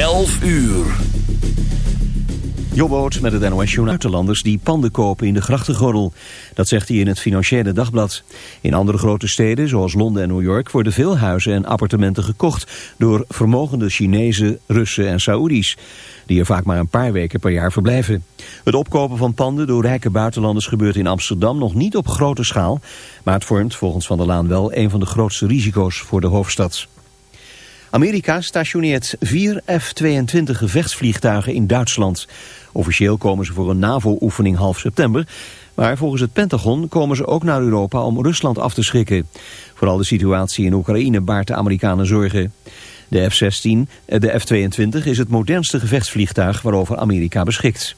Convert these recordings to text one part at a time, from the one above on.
11 uur. Jobboot met het NOS Journal. Buitenlanders die panden kopen in de grachtengordel. Dat zegt hij in het Financiële Dagblad. In andere grote steden, zoals Londen en New York, worden veel huizen en appartementen gekocht door vermogende Chinezen, Russen en Saoedi's. Die er vaak maar een paar weken per jaar verblijven. Het opkopen van panden door rijke buitenlanders gebeurt in Amsterdam nog niet op grote schaal. Maar het vormt volgens Van der Laan wel een van de grootste risico's voor de hoofdstad. Amerika stationeert vier F-22 gevechtsvliegtuigen in Duitsland. Officieel komen ze voor een NAVO-oefening half september... maar volgens het Pentagon komen ze ook naar Europa om Rusland af te schrikken. Vooral de situatie in Oekraïne baart de Amerikanen zorgen. De F-16, eh, de F-22 is het modernste gevechtsvliegtuig waarover Amerika beschikt.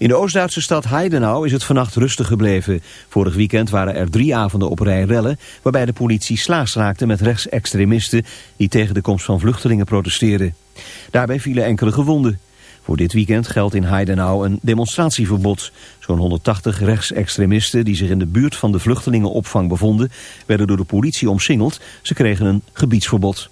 In de Oost-Duitse stad Heidenau is het vannacht rustig gebleven. Vorig weekend waren er drie avonden op rij rellen... waarbij de politie slaags raakte met rechtsextremisten... die tegen de komst van vluchtelingen protesteerden. Daarbij vielen enkele gewonden. Voor dit weekend geldt in Heidenau een demonstratieverbod. Zo'n 180 rechtsextremisten die zich in de buurt van de vluchtelingenopvang bevonden... werden door de politie omsingeld. Ze kregen een gebiedsverbod.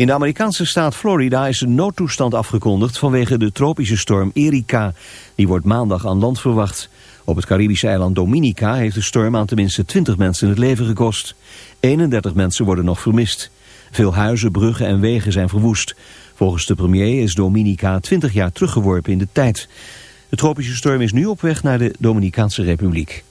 In de Amerikaanse staat Florida is een noodtoestand afgekondigd vanwege de tropische storm Erika. Die wordt maandag aan land verwacht. Op het Caribische eiland Dominica heeft de storm aan tenminste 20 mensen het leven gekost. 31 mensen worden nog vermist. Veel huizen, bruggen en wegen zijn verwoest. Volgens de premier is Dominica 20 jaar teruggeworpen in de tijd. De tropische storm is nu op weg naar de Dominicaanse Republiek.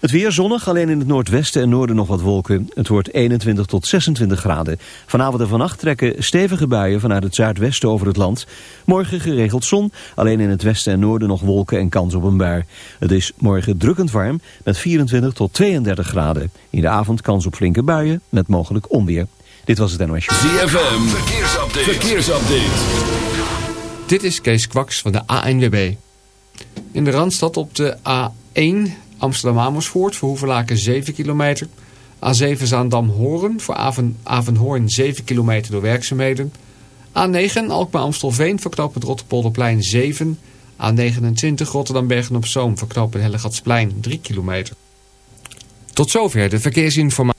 Het weer zonnig, alleen in het noordwesten en noorden nog wat wolken. Het wordt 21 tot 26 graden. Vanavond en vannacht trekken stevige buien vanuit het zuidwesten over het land. Morgen geregeld zon, alleen in het westen en noorden nog wolken en kans op een bui. Het is morgen drukkend warm met 24 tot 32 graden. In de avond kans op flinke buien met mogelijk onweer. Dit was het NOS. ZFM, verkeersupdate. verkeersupdate. Dit is Kees Kwaks van de ANWB. In de Randstad op de A1 Amsterdam-Amersfoort voor Hoevelaken 7 kilometer. A7 Zaandam-Horen voor Aven, Avenhoorn 7 kilometer door werkzaamheden. A9 Alkmaar-Amstelveen voor knooppunt Rotterpolderplein 7. A29 Rotterdam-Bergen-op-Zoom voor knooppunt Hellegatsplein 3 kilometer. Tot zover de verkeersinformatie.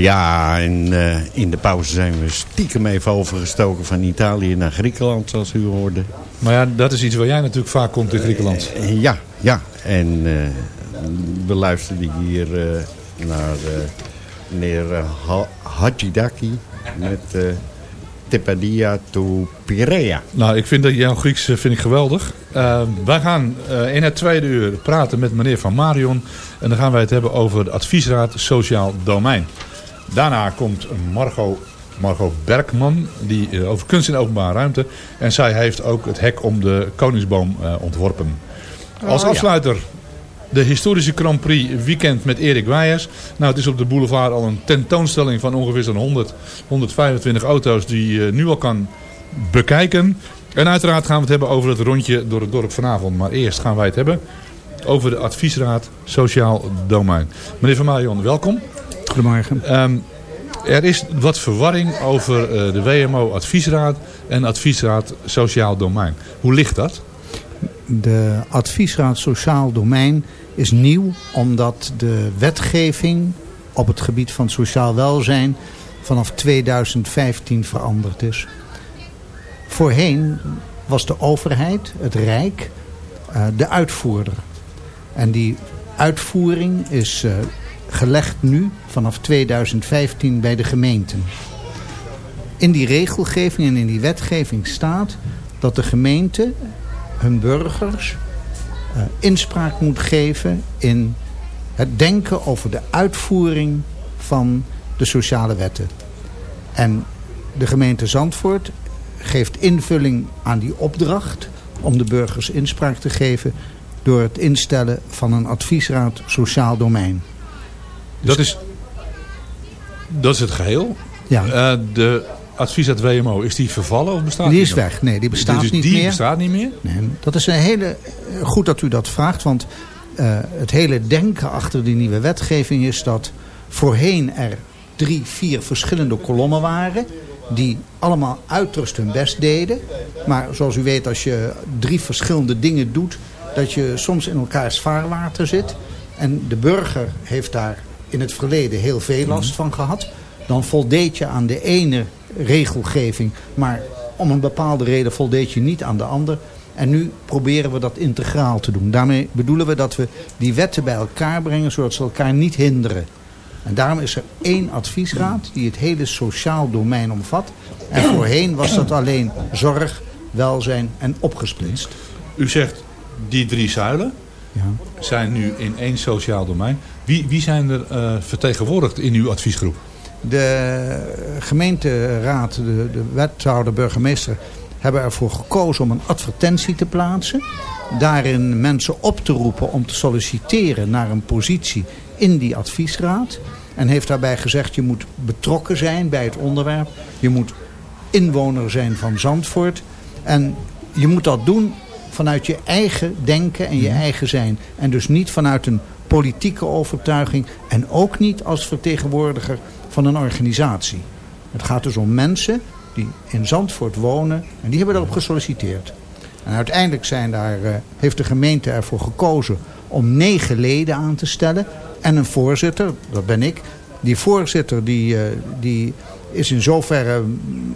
Ja, en eh, in de pauze zijn we stiekem even overgestoken van Italië naar Griekenland, zoals u hoorde. Maar ja, dat is iets waar jij natuurlijk vaak komt in Griekenland. Eh, ja, ja. En eh, we luisterden hier eh, naar eh, meneer eh, Ha- Hachidaki met eh Tepadia to Piraea. Nou, ik vind dat jouw Grieks eh, vind ik geweldig. Eh, wij gaan eh, in het tweede uur praten met meneer Van Marion. En dan gaan wij het hebben over de adviesraad Sociaal Domein. Daarna komt Margot, Margot Bergman die, eh, over kunst in openbare ruimte. En zij heeft ook het hek om de Koningsboom eh, ontworpen. Als Oh, ja. afsluiter de historische Grand Prix weekend met Erik Weijers. Nou, het is op de boulevard al een tentoonstelling van ongeveer zo'n 100, 125 auto's die je nu al kan bekijken. En uiteraard gaan we het hebben over het rondje door het dorp vanavond. Maar eerst gaan wij het hebben over de adviesraad Sociaal Domein. Meneer Van Marion, welkom. Goedemorgen. Ehm, er is wat verwarring over eh, de WMO Adviesraad en Adviesraad Sociaal Domein. Hoe ligt dat? De adviesraad Sociaal Domein is nieuw omdat de wetgeving op het gebied van sociaal welzijn vanaf 2015 veranderd is. Voorheen was de overheid, het Rijk, eh, de uitvoerder. En die uitvoering is eh, gelegd nu vanaf 2015 bij de gemeenten. In die regelgeving en in die wetgeving staat dat de gemeente hun burgers eh, inspraak moet geven in het denken over de uitvoering van de sociale wetten. En de gemeente Zandvoort geeft invulling aan die opdracht om de burgers inspraak te geven door het instellen van een adviesraad sociaal domein. Dat is, dat is het geheel. Ja. Eh, de adviesraad WMO, is die vervallen of bestaat Die die is nog? weg. Nee, die bestaat dus niet die meer. bestaat niet meer? Nee, dat is een hele, eh, goed dat u dat vraagt, want eh, het hele denken achter die nieuwe wetgeving is dat voorheen er drie, vier verschillende kolommen waren die allemaal uiterst hun best deden. Maar zoals u weet, als je drie verschillende dingen doet, dat je soms in elkaars vaarwater zit. En de burger heeft daar in het verleden heel veel last van gehad. Dan voldeed je aan de ene regelgeving, maar om een bepaalde reden voldeed je niet aan de ander. En nu proberen we dat integraal te doen. Daarmee bedoelen we dat we die wetten bij elkaar brengen, zodat ze elkaar niet hinderen. En daarom is er één adviesraad die het hele sociaal domein omvat. En voorheen was dat alleen zorg, welzijn en opgesplitst. U zegt die drie zuilen Ja. zijn nu in één sociaal domein. Wie, wie zijn er eh, vertegenwoordigd in uw adviesgroep? De gemeenteraad, de, de wethouder, burgemeester hebben ervoor gekozen om een advertentie te plaatsen. Daarin mensen op te roepen om te solliciteren naar een positie in die adviesraad. En heeft daarbij gezegd je moet betrokken zijn bij het onderwerp. Je moet inwoner zijn van Zandvoort. En je moet dat doen vanuit je eigen denken en je eigen zijn. En dus niet vanuit een politieke overtuiging. En ook niet als vertegenwoordiger van een organisatie. Het gaat dus om mensen die in Zandvoort wonen. En die hebben daarop gesolliciteerd. En uiteindelijk zijn daar, eh, heeft de gemeente ervoor gekozen om negen leden aan te stellen. En een voorzitter, dat ben ik. Die voorzitter die, eh, die is in zoverre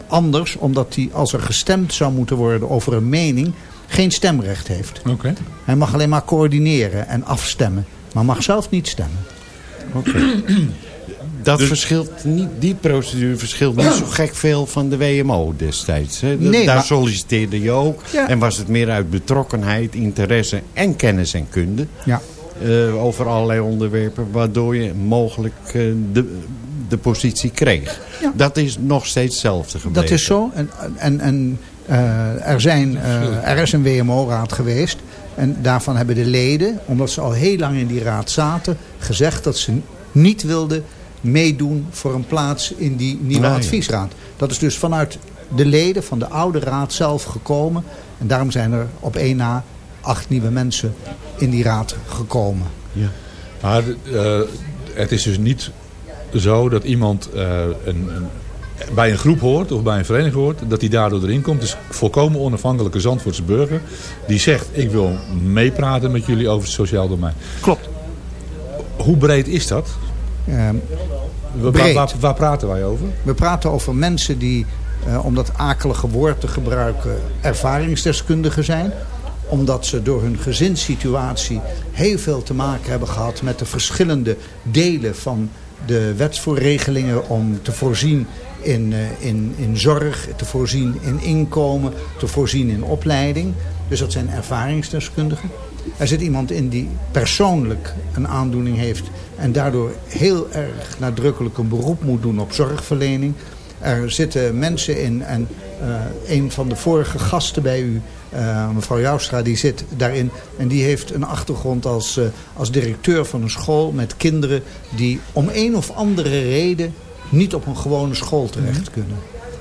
anders. Omdat hij als er gestemd zou moeten worden over een mening geen stemrecht heeft. Oké. Hij mag alleen maar coördineren en afstemmen. Maar mag zelf niet stemmen. Dat verschilt niet, die procedure verschilt niet zo gek veel van de WMO destijds. Hè. Nee, Daar maar- solliciteerde je ook. Ja. En was het meer uit betrokkenheid, interesse en kennis en kunde. Ja. eh, over allerlei onderwerpen. Waardoor je mogelijk eh, de, de positie kreeg. Ja. Dat is nog steeds hetzelfde gebleven. Dat is zo. En, en, en eh, er, zijn, eh, er is een WMO-raad geweest. En daarvan hebben de leden, omdat ze al heel lang in die raad zaten, gezegd dat ze niet wilden meedoen voor een plaats in die nieuwe ja. adviesraad. Dat is dus vanuit de leden van de oude raad zelf gekomen. En daarom zijn er op één na acht nieuwe mensen in die raad gekomen. Maar eh, het is dus niet zo dat iemand een, een, bij een groep hoort of bij een vereniging hoort, dat hij daardoor erin komt. Het is een volkomen onafhankelijke Zandvoortse burger die zegt ik wil meepraten met jullie over het sociaal domein. Klopt. Hoe breed is dat? Ehm, Waar, waar, waar praten wij over? We praten over mensen die, eh, om dat akelige woord te gebruiken, ervaringsdeskundigen zijn. Omdat ze door hun gezinssituatie heel veel te maken hebben gehad met de verschillende delen van de wetsvoorregelingen om te voorzien in, eh, in, in zorg, te voorzien in inkomen, te voorzien in opleiding. Dus dat zijn ervaringsdeskundigen. Er zit iemand in die persoonlijk een aandoening heeft en daardoor heel erg nadrukkelijk een beroep moet doen op zorgverlening. Er zitten mensen in en eh, een van de vorige gasten bij u, eh, mevrouw Joustra, die zit daarin. En die heeft een achtergrond als, als directeur van een school met kinderen die om een of andere reden niet op een gewone school terecht kunnen.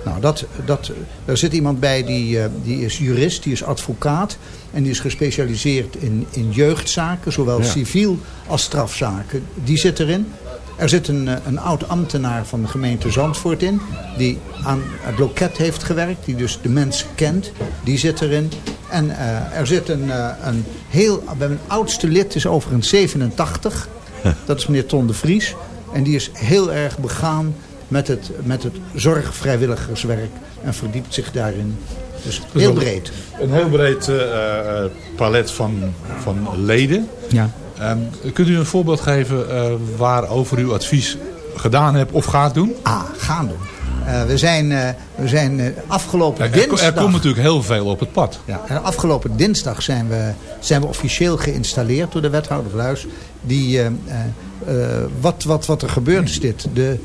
Nou, dat, dat, er zit iemand bij die, eh, die is jurist, die is advocaat. En die is gespecialiseerd in, in jeugdzaken, zowel Ja. civiel als strafzaken. Die zit erin. Er zit een, eh, een oud ambtenaar van de gemeente Zandvoort in. Die aan het loket heeft gewerkt. Die dus de mensen kent. Die zit erin. En eh, er zit een, een heel... Een oudste lid, is overigens 87. Dat is meneer Ton de Vries. En die is heel erg begaan met het, met het zorgvrijwilligerswerk. En verdiept zich daarin. Dus heel breed. Een heel breed eh, eh, palet van, van leden. Ja. Ehm, kunt u een voorbeeld geven eh, waarover u advies gedaan hebt of gaat doen? Ah, gaan doen. Eh, we zijn, eh, we zijn eh, afgelopen Er, er, dinsdag... er komt natuurlijk heel veel op het pad. Ja, en afgelopen dinsdag zijn we, zijn we officieel geïnstalleerd door de wethouder Bluis. Die, wat, wat, wat er gebeurt is dit. De,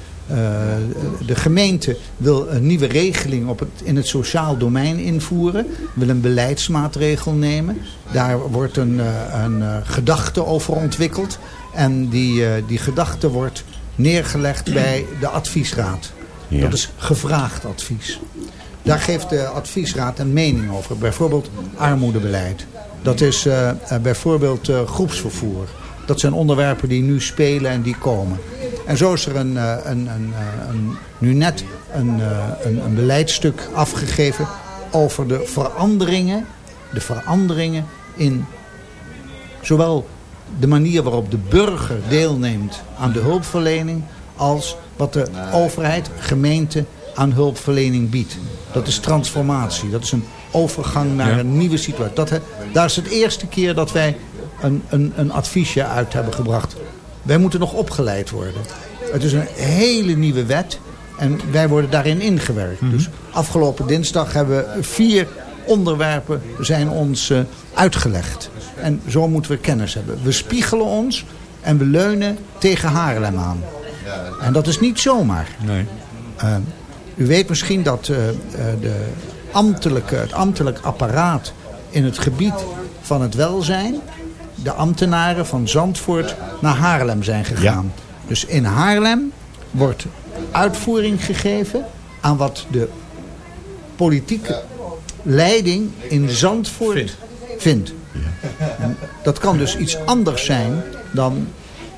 de gemeente wil een nieuwe regeling op het, in het sociaal domein invoeren. Wil een beleidsmaatregel nemen. Daar wordt een, een gedachte over ontwikkeld. En die, die gedachte wordt neergelegd bij de adviesraad. Dat is gevraagd advies. Daar geeft de adviesraad een mening over. Bijvoorbeeld armoedebeleid. Dat is eh, eh, bijvoorbeeld eh, groepsvervoer. Dat zijn onderwerpen die nu spelen en die komen. En zo is er een, een, een, een, nu net een, een, een beleidstuk afgegeven over de veranderingen, de veranderingen in zowel de manier waarop de burger deelneemt aan de hulpverlening als wat de overheid, gemeente aan hulpverlening biedt. Dat is transformatie. Dat is een overgang naar Ja. een nieuwe situatie. Dat, he- daar is het eerste keer dat wij een, een, een adviesje uit hebben gebracht. Wij moeten nog opgeleid worden. Het is een hele nieuwe wet en wij worden daarin ingewerkt. Dus afgelopen dinsdag hebben we vier onderwerpen zijn ons eh, uitgelegd. En zo moeten we kennis hebben. We spiegelen ons en we leunen tegen Haarlem aan. En dat is niet zomaar. Nee. Uh, u weet misschien dat uh, uh, de ambtelijke, het ambtelijk apparaat in het gebied van het welzijn... de ambtenaren van Zandvoort naar Haarlem zijn gegaan. Dus in Haarlem wordt uitvoering gegeven aan wat de politieke leiding in Zandvoort Vindt. Dat kan dus iets anders zijn dan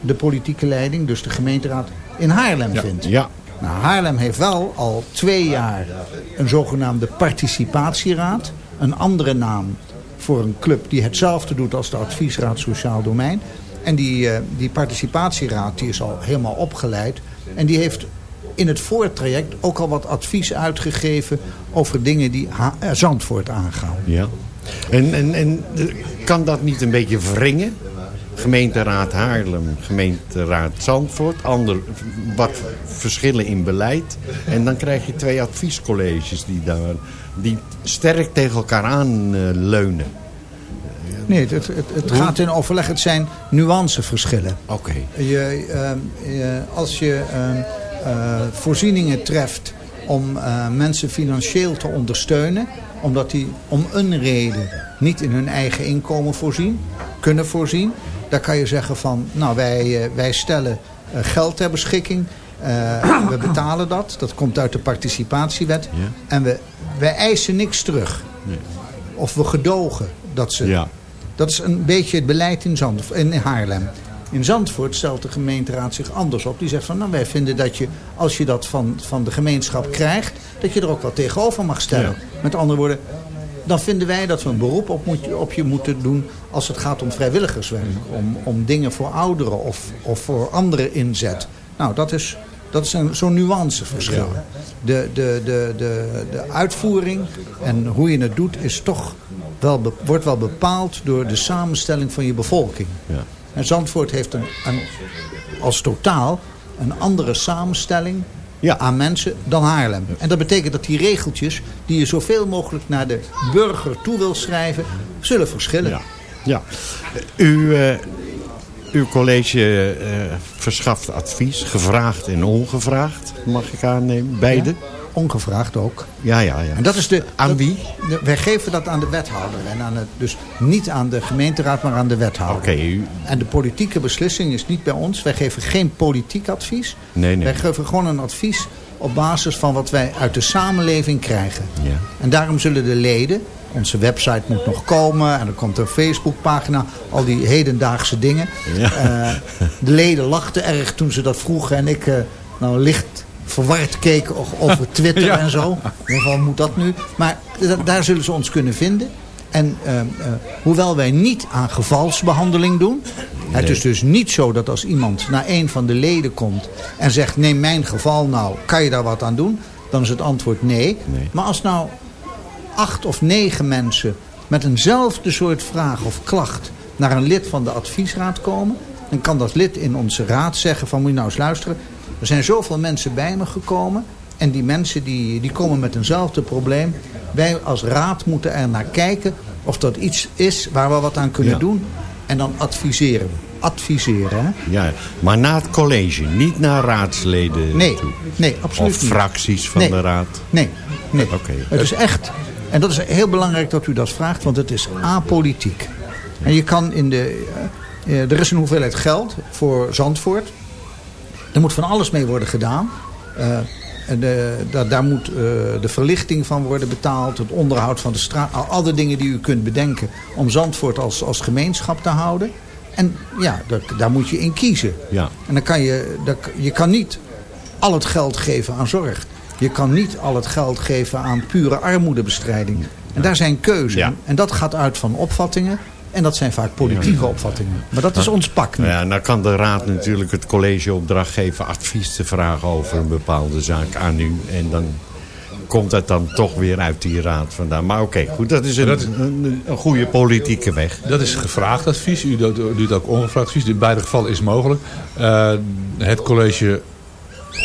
de politieke leiding, dus de gemeenteraad, in Haarlem vindt. Ja. Nou, Haarlem heeft wel al twee jaar een zogenaamde participatieraad. Een andere naam voor een club die hetzelfde doet als de adviesraad Sociaal Domein. En die, eh, die participatieraad die is al helemaal opgeleid. En die heeft in het voortraject ook al wat advies uitgegeven over dingen die Ha- eh, Zandvoort aangaan. Ja. En, en, en eh, kan dat niet een beetje wringen? Gemeenteraad Haarlem, gemeenteraad Zandvoort. Ander, wat verschillen in beleid. En dan krijg je twee adviescolleges die, daar, die sterk tegen elkaar aan leunen. Nee, het, het, het gaat in overleg. Het zijn nuanceverschillen. Oké. Je, ehm, je- als je ehm, eh, voorzieningen treft om eh, mensen financieel te ondersteunen... omdat die om een reden niet in hun eigen inkomen voorzien, kunnen voorzien... dan kan je zeggen van, nou wij, eh, wij stellen eh, geld ter beschikking... Eh, we betalen dat, dat komt uit de participatiewet. Ja. En we, wij eisen niks terug. Of we gedogen dat ze Ja. dat is een beetje het beleid in, Zandvoort, in Haarlem. In Zandvoort stelt de gemeenteraad zich anders op. Die zegt van, nou wij vinden dat je, als je dat van, van de gemeenschap krijgt... dat je er ook wat tegenover mag stellen. Met andere woorden, dan vinden wij dat we een beroep op, moet, op je moeten doen... als het gaat om vrijwilligerswerk. Om, om dingen voor ouderen of, of voor andere inzet. Nou, dat is Dat is een- zo'n nuanceverschil. De, de, de, de, de uitvoering en hoe je het doet is toch wel, wordt wel bepaald door de samenstelling van je bevolking. Ja. En Zandvoort heeft een, een, als totaal een andere samenstelling Ja. aan mensen dan Haarlem. En dat betekent dat die regeltjes die je zoveel mogelijk naar de burger toe wil schrijven, zullen verschillen. Ja. ja. U, eh, uw college eh, verschaft advies, gevraagd en ongevraagd, mag ik aannemen. Beide? Ongevraagd ook. Ja, ja, ja. En dat is de, Aan dat- wie? de- wij geven dat aan de wethouder. En aan het, dus niet aan de gemeenteraad, maar aan de wethouder. Oké, u- En de politieke beslissing is niet bij ons. Wij geven geen politiek advies. Nee, nee. Wij geven gewoon een advies op basis van wat wij uit de samenleving krijgen. Ja. En daarom zullen de leden... Onze website moet nog komen en er komt een Facebookpagina. Al die hedendaagse dingen. Ja. Eh, de leden lachten erg toen ze dat vroegen. En ik eh, nou licht verward o- over Twitter Ja. en zo. In ieder geval moet dat nu. Maar da- daar zullen ze ons kunnen vinden. En eh, eh, hoewel wij niet aan gevalsbehandeling doen... Het is dus niet zo dat als iemand naar een van de leden komt... en zegt, neem mijn geval nou, kan je daar wat aan doen? Dan is het antwoord nee. Nee. Maar als nou acht of negen mensen met eenzelfde soort vraag of klacht naar een lid van de adviesraad komen, dan kan dat lid in onze raad zeggen van moet je nou eens luisteren. Er zijn zoveel mensen bij me gekomen en die mensen die, die komen met eenzelfde probleem. Wij als raad moeten er naar kijken of dat iets is waar we wat aan kunnen Ja. doen. En dan adviseren we. Adviseren, hè? ja. Maar na het college, niet naar raadsleden Nee, toe. nee, absoluut Of niet. fracties van Nee. de raad. Nee, nee. Oké. Het is echt, en dat is heel belangrijk dat u dat vraagt, want het is apolitiek. En je kan in de, eh, er is een hoeveelheid geld voor Zandvoort. Er moet van alles mee worden gedaan. Eh, en de, daar, daar moet eh, de verlichting van worden betaald, het onderhoud van de straat, al, de dingen die u kunt bedenken om Zandvoort als, als gemeenschap te houden. En ja, daar, daar moet je in kiezen. Ja. En dan kan je, dat, je kan niet al het geld geven aan zorg. Je kan niet al het geld geven aan pure armoedebestrijding. En daar zijn keuzes. Ja. En dat gaat uit van opvattingen. En dat zijn vaak politieke opvattingen. Maar dat is ons pak nu. Nou ja, dan kan de raad natuurlijk het college opdracht geven advies te vragen over een bepaalde zaak aan u. En dan komt het dan toch weer uit die raad vandaan. Maar oké, goed, dat is een, Dat- een, een goede politieke weg. Dat is gevraagd advies. U doet, u doet ook ongevraagd advies. In beide gevallen is mogelijk. Eh, het college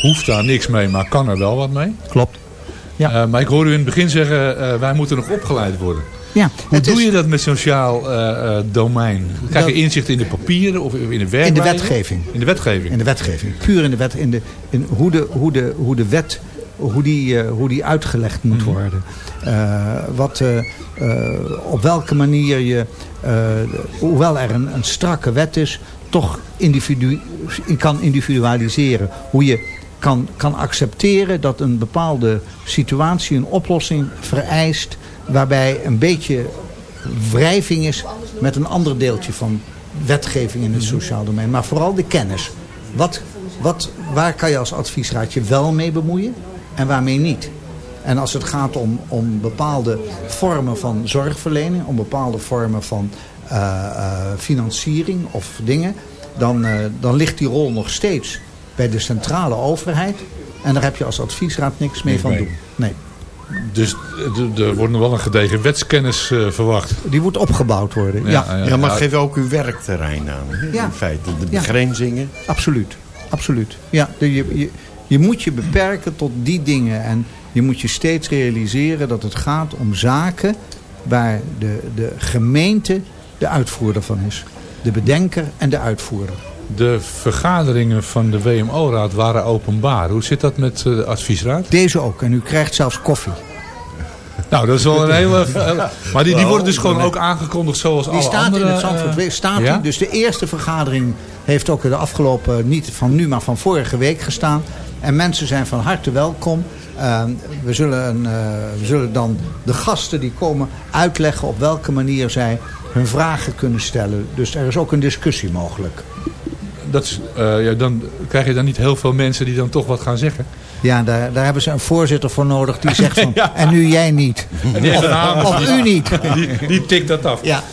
hoeft daar niks mee, maar kan er wel wat mee. Klopt. Ja. Eh, maar ik hoorde u in het begin zeggen, eh, wij moeten nog opgeleid worden. Ja, Hoe doe is je dat met sociaal eh, eh, domein? Krijg je inzicht in de papieren of in de in de werkwijze? wetgeving. In de wetgeving. In de wetgeving. Puur in de wet. In de, in hoe, de, hoe, de, hoe de wet hoe die, eh, hoe die uitgelegd moet Mhm. worden. Wat, op welke manier je, hoewel er een, een strakke wet is, toch individu kan individualiseren. Hoe je kan, kan accepteren dat een bepaalde situatie een oplossing vereist waarbij een beetje wrijving is met een ander deeltje van wetgeving in het sociaal domein. Maar vooral de kennis. Wat, wat, waar kan je als adviesraad je wel mee bemoeien en waarmee niet? En als het gaat om, om bepaalde vormen van zorgverlening, om bepaalde vormen van eh, eh, financiering of dingen, dan, eh, dan ligt die rol nog steeds bij de centrale overheid. En daar heb je als adviesraad niks mee van doen. Nee. Dus er wordt nog wel een gedegen wetskennis eh, verwacht. Die moet opgebouwd worden. Ja, Ja, Ja, maar ja. geef ook uw werkterrein aan. In feite, de Ja. begrenzingen. absoluut. absoluut. Ja, je, je, je moet je beperken tot die dingen. En je moet je steeds realiseren dat het gaat om zaken waar de, de gemeente de uitvoerder van is. De bedenker en de uitvoerder. De vergaderingen van de WMO-raad waren openbaar. Hoe zit dat met eh, de adviesraad? Deze ook. En u krijgt zelfs koffie. Nou, dat is wel een hele... hele- maar die, die worden dus gewoon ook aangekondigd zoals Die alle staat andere... in het Zandvoort. eh, staat ja? die. Dus de eerste vergadering heeft ook de afgelopen, niet van nu, maar van vorige week gestaan. En mensen zijn van harte welkom. Uh, we, zullen een, uh, we zullen dan de gasten die komen uitleggen op welke manier zij hun vragen kunnen stellen. Dus er is ook een discussie mogelijk. Dat is, eh, ja, dan krijg je dan niet heel veel mensen die dan toch wat gaan zeggen. Ja, daar, daar hebben ze een voorzitter voor nodig die zegt van, Ja. en nu jij niet. naam. Of u niet. Die, die tikt dat af. Ja,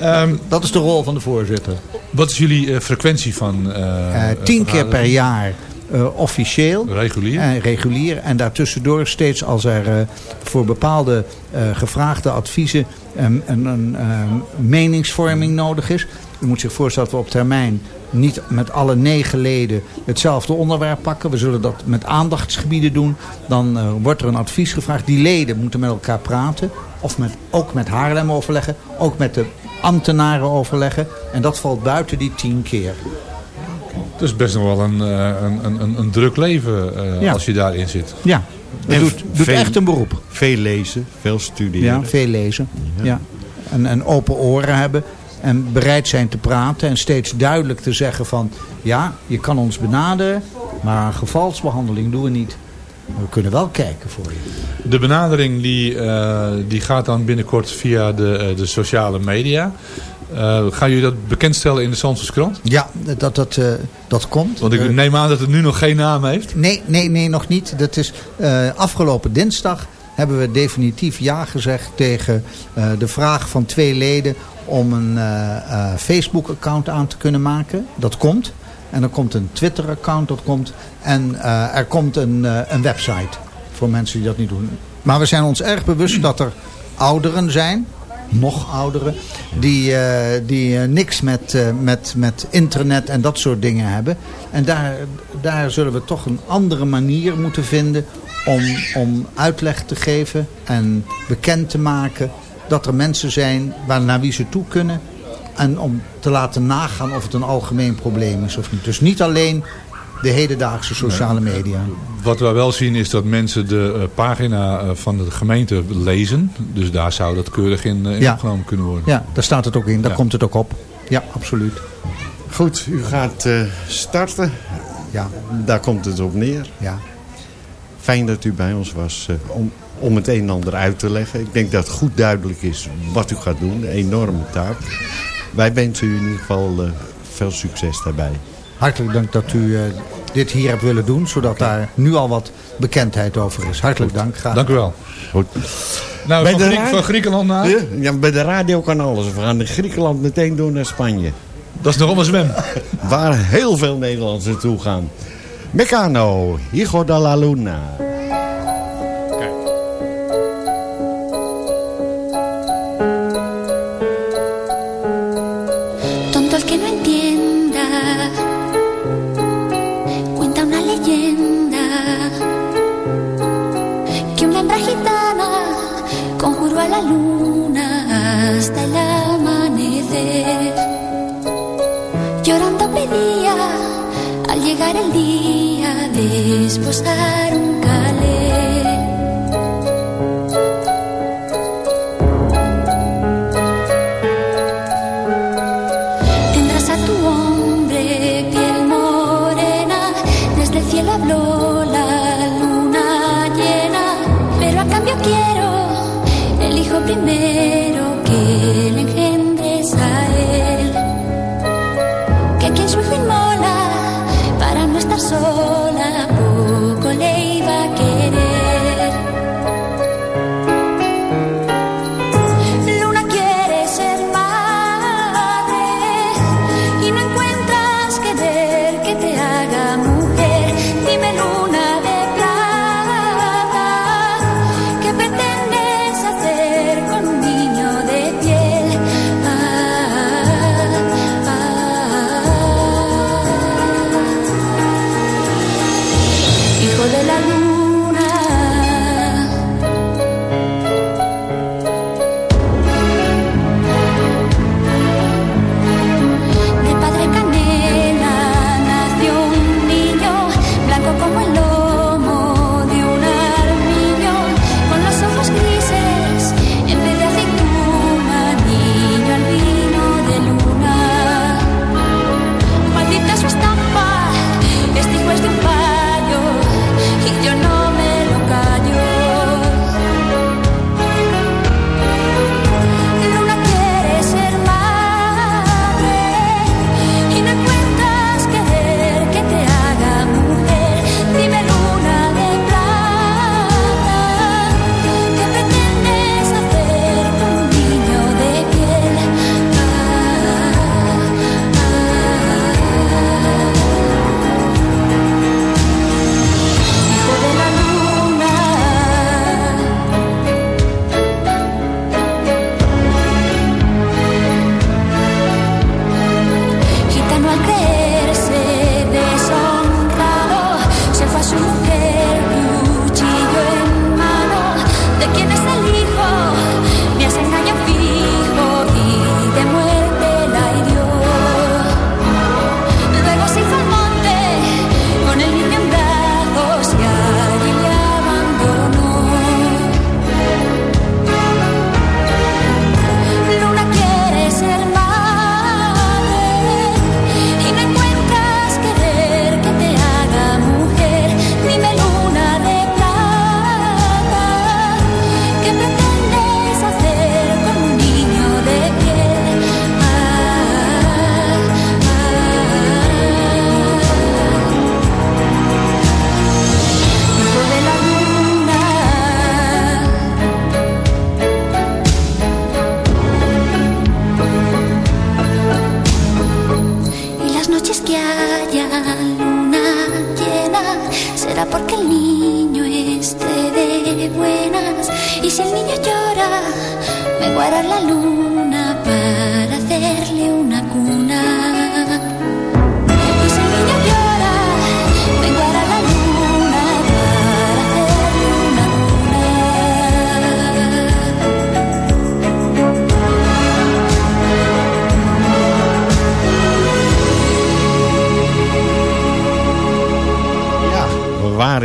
Ehm, dat is de rol van de voorzitter. wat is jullie eh, frequentie van... eh, tien keer per jaar officieel. Regulier. En regulier. En daartussendoor steeds als er voor bepaalde gevraagde adviezen een, een, een meningsvorming nodig is. U moet zich voorstellen dat we op termijn niet met alle negen leden hetzelfde onderwerp pakken. We zullen dat met aandachtsgebieden doen. Dan eh, wordt er een advies gevraagd. Die leden moeten met elkaar praten. Of met, ook met Haarlem overleggen. Ook met de ambtenaren overleggen. En dat valt buiten die tien keer. Het is best nog wel een, eh, een, een, een, druk leven eh, Ja. als je daarin zit. Ja, En doet, doet veel- echt een beroep. Veel lezen, veel studeren. Ja, veel lezen. Ja. En, en open oren hebben. En bereid zijn te praten. En steeds duidelijk te zeggen van... Ja, je kan ons benaderen. Maar een gevalsbehandeling doen we niet. Maar we kunnen wel kijken voor je. De benadering die, eh, die gaat dan binnenkort via de, eh, de sociale media. Eh, gaan jullie dat bekendstellen in de Zandvoortskrant? Ja, dat, dat, dat komt. Want ik neem aan dat het nu nog geen naam heeft. Nee, nee, nee, nog niet. Dat is afgelopen dinsdag hebben we definitief ja gezegd tegen de vraag van twee leden om een eh, eh, Facebook-account aan te kunnen maken. Dat komt. En er komt een Twitter-account, dat komt. En eh, er komt een, een website voor mensen die dat niet doen. Maar we zijn ons erg bewust dat er ouderen zijn, nog ouderen, die, die niks met, met, met internet en dat soort dingen hebben. En daar, daar zullen we toch een andere manier moeten vinden om, om uitleg te geven en bekend te maken dat er mensen zijn waar, naar wie ze toe kunnen. En om te laten nagaan of het een algemeen probleem is of niet. Dus niet alleen de hedendaagse sociale media. Wat we wel zien is dat mensen de eh, pagina eh, van de gemeente lezen. Dus daar zou dat keurig in, eh, in Ja. opgenomen kunnen worden. Ja, daar staat het ook in. Daar Ja. komt het ook op. Ja, absoluut. Goed, u gaat eh, starten. Ja, Daar komt het op neer. ja. Fijn dat u bij ons was om, om het een en ander uit te leggen. Ik denk dat het goed duidelijk is wat u gaat doen. Een enorme taak. Wij wensen u in ieder geval eh, veel succes daarbij. Hartelijk dank dat u eh, dit hier hebt willen doen. Zodat daar nu al wat bekendheid over is. Hartelijk dank. Graag. Dank u wel. Goed. Nou, Bij van, de Griek- van Griekenland naar? Ja, ja, bij de radio kan alles. We gaan in Griekenland meteen door naar Spanje. Dat is nog om een zwem. Waar heel veel Nederlanders naartoe gaan. Meccano, Hijo de la Luna. Luna hasta el amanecer. Llorando pedía al llegar el día de esposar un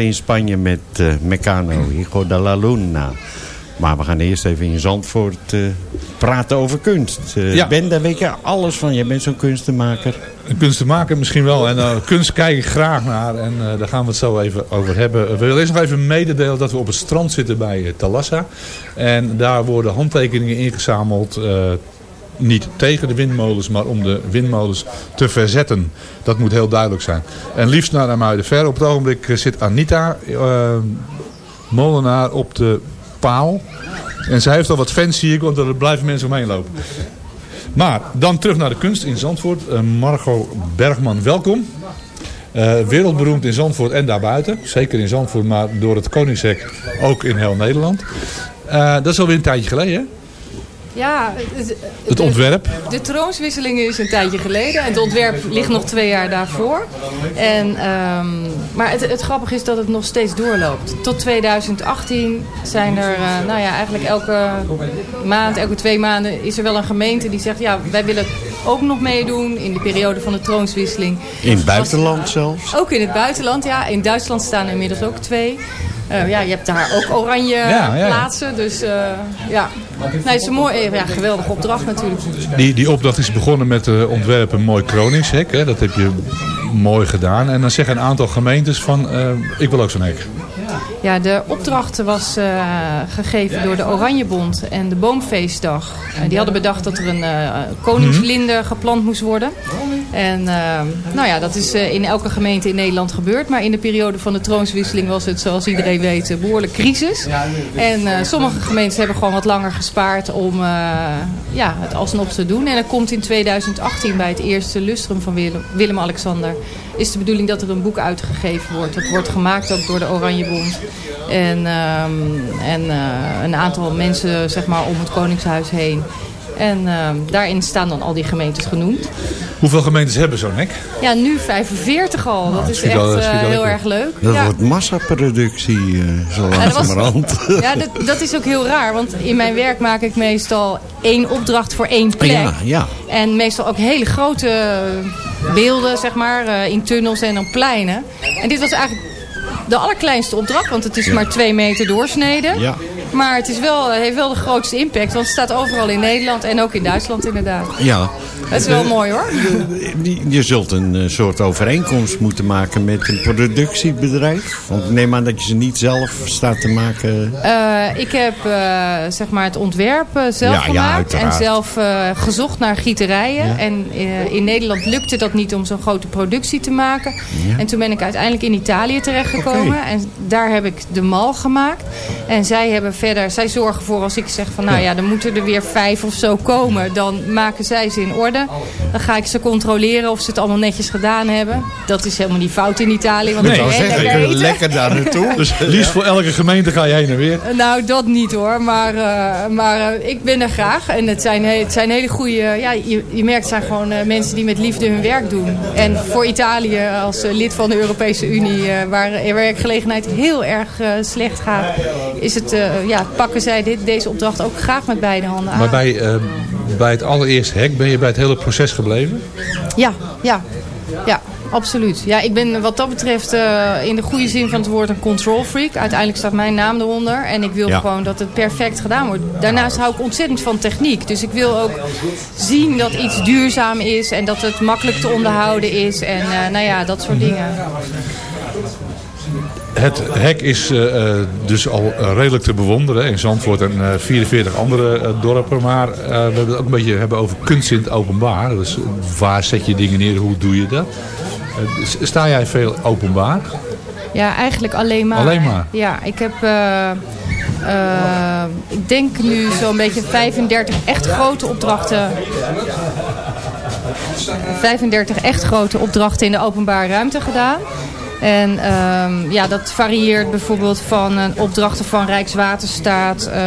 waren in Spanje met eh Meccano, Hijo de la Luna. Maar we gaan eerst even in Zandvoort eh, praten over kunst. Ja. Ben, daar weet je alles van. Je bent zo'n kunstenmaker. Een kunst te maken misschien wel. En eh, kunst kijk ik graag naar. En daar gaan we het zo even over hebben. We willen eerst nog even mededelen dat we op het strand zitten bij Talassa. En daar worden handtekeningen ingezameld. Niet tegen de windmolens, maar om de windmolens te verzetten. Dat moet heel duidelijk zijn. En liefst naar Amuidenver. Op het ogenblik eh, zit Anita eh, Molenaar op de paal. En zij heeft al wat fans zie ik, want er blijven mensen omheen lopen. Maar dan terug naar de kunst in Zandvoort. Eh, Margot Bergman, welkom. Wereldberoemd in Zandvoort en daarbuiten. Zeker in Zandvoort, maar door het Koningshek ook in heel Nederland. Dat is alweer een tijdje geleden, hè? Ja, het, Het de- ontwerp. De troonswisseling is een tijdje geleden. En het ontwerp ligt nog twee jaar daarvoor. En, ehm, maar het, het grappige is dat het nog steeds doorloopt. Tot 2018 zijn er, eh, nou ja, eigenlijk elke maand, elke twee maanden is er wel een gemeente die zegt... ja, wij willen ook nog meedoen in de periode van de troonswisseling. In het buitenland zelfs. Ook in het buitenland, ja. In Duitsland staan er inmiddels ook twee. Eh, ja, je hebt daar ook oranje ja, ja. plaatsen. Dus eh, ja. Nee, het is een mooi, ja, geweldige opdracht natuurlijk. Die, die opdracht is begonnen met eh ontwerpen een mooi Kroningshek. Hè? Dat heb je mooi gedaan. En dan zeggen een aantal gemeentes van, eh, ik wil ook zo'n hek. Ja, de opdracht was eh, gegeven door de Oranjebond en de Boomfeestdag. Die hadden bedacht dat er een eh, koningslinde geplant moest worden. En eh, nou ja, dat is eh, in elke gemeente in Nederland gebeurd. Maar in de periode van de troonswisseling was het, zoals iedereen weet, een behoorlijk crisis. En eh, sommige gemeentes hebben gewoon wat langer gespaard om eh, ja, het alsnog te doen. En er komt in 2018 bij het eerste lustrum van Willem- Willem-Alexander... is de bedoeling dat er een boek uitgegeven wordt. Dat wordt gemaakt ook door de Oranjebond. En, ehm, en een aantal mensen zeg maar, om het Koningshuis heen. En ehm, daarin staan dan al die gemeentes genoemd. Hoeveel gemeentes hebben zo'n hek? Ja, nu 45 al. dat is echt heel erg leuk. Dat ja. wordt massaproductie eh, zo was- langzamerhand. Ja, dat, dat is ook heel raar. Want in mijn werk maak ik meestal één opdracht voor één plek. Ja, ja. En meestal ook hele grote beelden, zeg maar, eh, in tunnels en op pleinen. En dit was eigenlijk de allerkleinste opdracht, want het is maar twee meter doorsneden. Ja. Maar het is wel, heeft wel de grootste impact, want het staat overal in Nederland en ook in Duitsland inderdaad. Ja. Dat is wel mooi hoor. Je- Je zult een eh, soort overeenkomst moeten maken met een productiebedrijf. Want neem aan dat je ze niet zelf staat te maken. Eh, ik heb eh, zeg maar het ontwerp eh, zelf Ja, ja, gemaakt en zelf eh, gezocht naar gieterijen. Ja. En eh, in Nederland lukte dat niet om zo'n grote productie te maken. En toen ben ik uiteindelijk in Italië terechtgekomen. Oké. En daar heb ik de mal gemaakt. En zij hebben verder, zij zorgen voor als ik zeg van nou ja, dan moeten er weer vijf of zo komen. Dan maken zij ze in orde. Dan ga ik ze controleren of ze het allemaal netjes gedaan hebben. Dat is helemaal niet fout in Italië. Want Nee, heel lekker eten. lekker daar naartoe. Dus liefst voor elke gemeente ga je heen en weer. Nou, dat niet hoor. Maar, eh, maar eh, ik ben er graag. En het zijn, he- het zijn hele goede... Ja, je, je merkt het zijn gewoon eh, mensen die met liefde hun werk doen. En voor Italië als lid van de Europese Unie... eh, waar werkgelegenheid heel erg slecht gaat... Is het, eh, ja, pakken zij dit, deze opdracht ook graag met beide handen aan. Maar bij, eh, bij het allereerste hek ben je bij het hele proces gebleven? Ja, ja, ja, absoluut. Ja, ik ben wat dat betreft eh, in de goede zin van het woord een control freak. Uiteindelijk staat mijn naam eronder. En ik wil Ja. gewoon dat het perfect gedaan wordt. Daarnaast hou ik ontzettend van techniek. Dus ik wil ook zien dat iets duurzaam is. En dat het makkelijk te onderhouden is. En eh, nou ja, dat soort dingen. Het hek is eh, eh, dus al eh, redelijk te bewonderen in Zandvoort en eh, 44 andere dorpen. Maar we hebben het ook een beetje hebben over kunst in het openbaar. Dus waar zet je dingen neer, hoe doe je dat? Sta jij veel openbaar? Ja, eigenlijk alleen maar. Alleen maar? Ja, ik heb... ik denk nu zo'n beetje 35 echt grote opdrachten 35 echt grote opdrachten in de openbare ruimte gedaan. En ehm, ja, dat varieert bijvoorbeeld van een opdrachten van Rijkswaterstaat eh,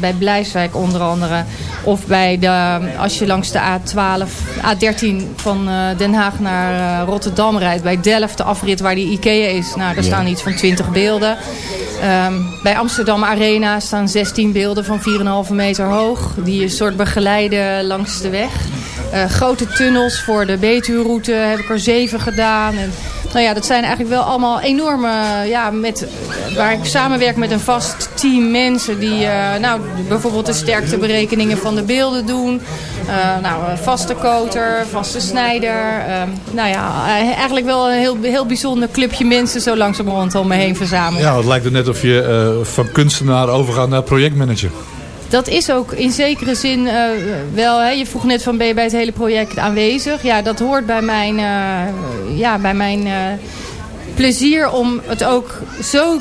bij Blijswijk onder andere. Of bij de, als je langs de A12, A13 van eh, Den Haag naar eh, Rotterdam rijdt. Bij Delft, de afrit waar die Ikea is. Nou, daar staan iets van 20 beelden. Ehm, bij Amsterdam Arena staan 16 beelden van 4,5 meter hoog. Die een soort begeleiden langs de weg. Eh, grote tunnels voor de Betuwe-route heb ik er zeven gedaan. En, nou ja, dat zijn eigenlijk wel allemaal enorme... Ja, met, waar ik samenwerk met een vast team mensen... die eh, nou, bijvoorbeeld de sterkteberekeningen van de beelden doen. Eh, nou, vaste koter, vaste snijder. Ehm, nou ja, eh, eigenlijk wel een heel, heel bijzonder clubje mensen... zo langzamerhand om me heen verzameld. Ja, het lijkt er net of je eh, van kunstenaar overgaat naar projectmanager. Dat is ook in zekere zin eh, wel. Hè, je vroeg net van ben je bij het hele project aanwezig. Ja, dat hoort bij mijn, eh, ja, bij mijn eh, plezier om het ook zo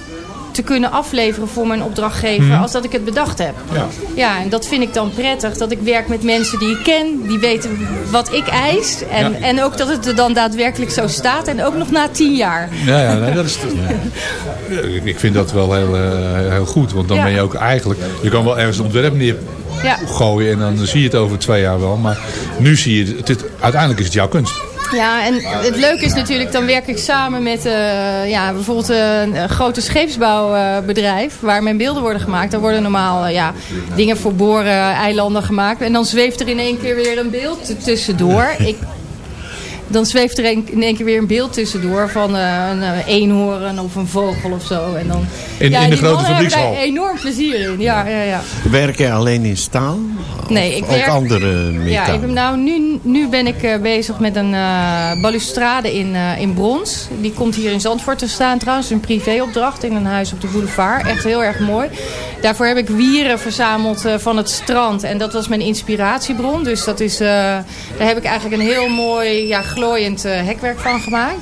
te kunnen afleveren voor mijn opdrachtgever Mhm. als dat ik het bedacht heb. Ja. Ja, en dat vind ik dan prettig. Dat ik werk met mensen die ik ken, die weten wat ik eis. En, Ja. en ook dat het er dan daadwerkelijk zo staat. En ook nog na tien jaar. Ja, ja nee, dat is Ja, ik- Ik vind dat wel heel, eh, heel goed. Want dan ben je ook eigenlijk... Je kan wel ergens een ontwerp neer gooien en dan zie je het over twee jaar wel. Maar nu zie je het, het uiteindelijk is het jouw kunst. Ja, en het leuke is natuurlijk, dan werk ik samen met eh, ja, bijvoorbeeld een, een grote scheepsbouwbedrijf waar mijn beelden worden gemaakt. Daar worden normaal eh, ja, dingen voor boren, eilanden gemaakt. En dan zweeft er in één keer weer een beeld tussendoor. Ik, dan zweeft er een- in één keer weer een beeld tussendoor van eh, een eh, eenhoorn of een vogel of zo. En dan, In- ja, in de die grote hebben daar fabriekshal. enorm plezier in. Ja, ja, ja. Werk je alleen in staal? Nee, ik Of werk... ook andere Ja, metalen? ik ben, nou, nu, nu ben ik eh, bezig met een balustrade in, in brons. Die komt hier in Zandvoort te staan trouwens. Een privéopdracht in een huis op de boulevard. Echt heel erg mooi. Daarvoor heb ik wieren verzameld van het strand. En dat was mijn inspiratiebron. Dus dat is, eh, daar heb ik eigenlijk een heel mooi ja, glooiend eh, hekwerk van gemaakt.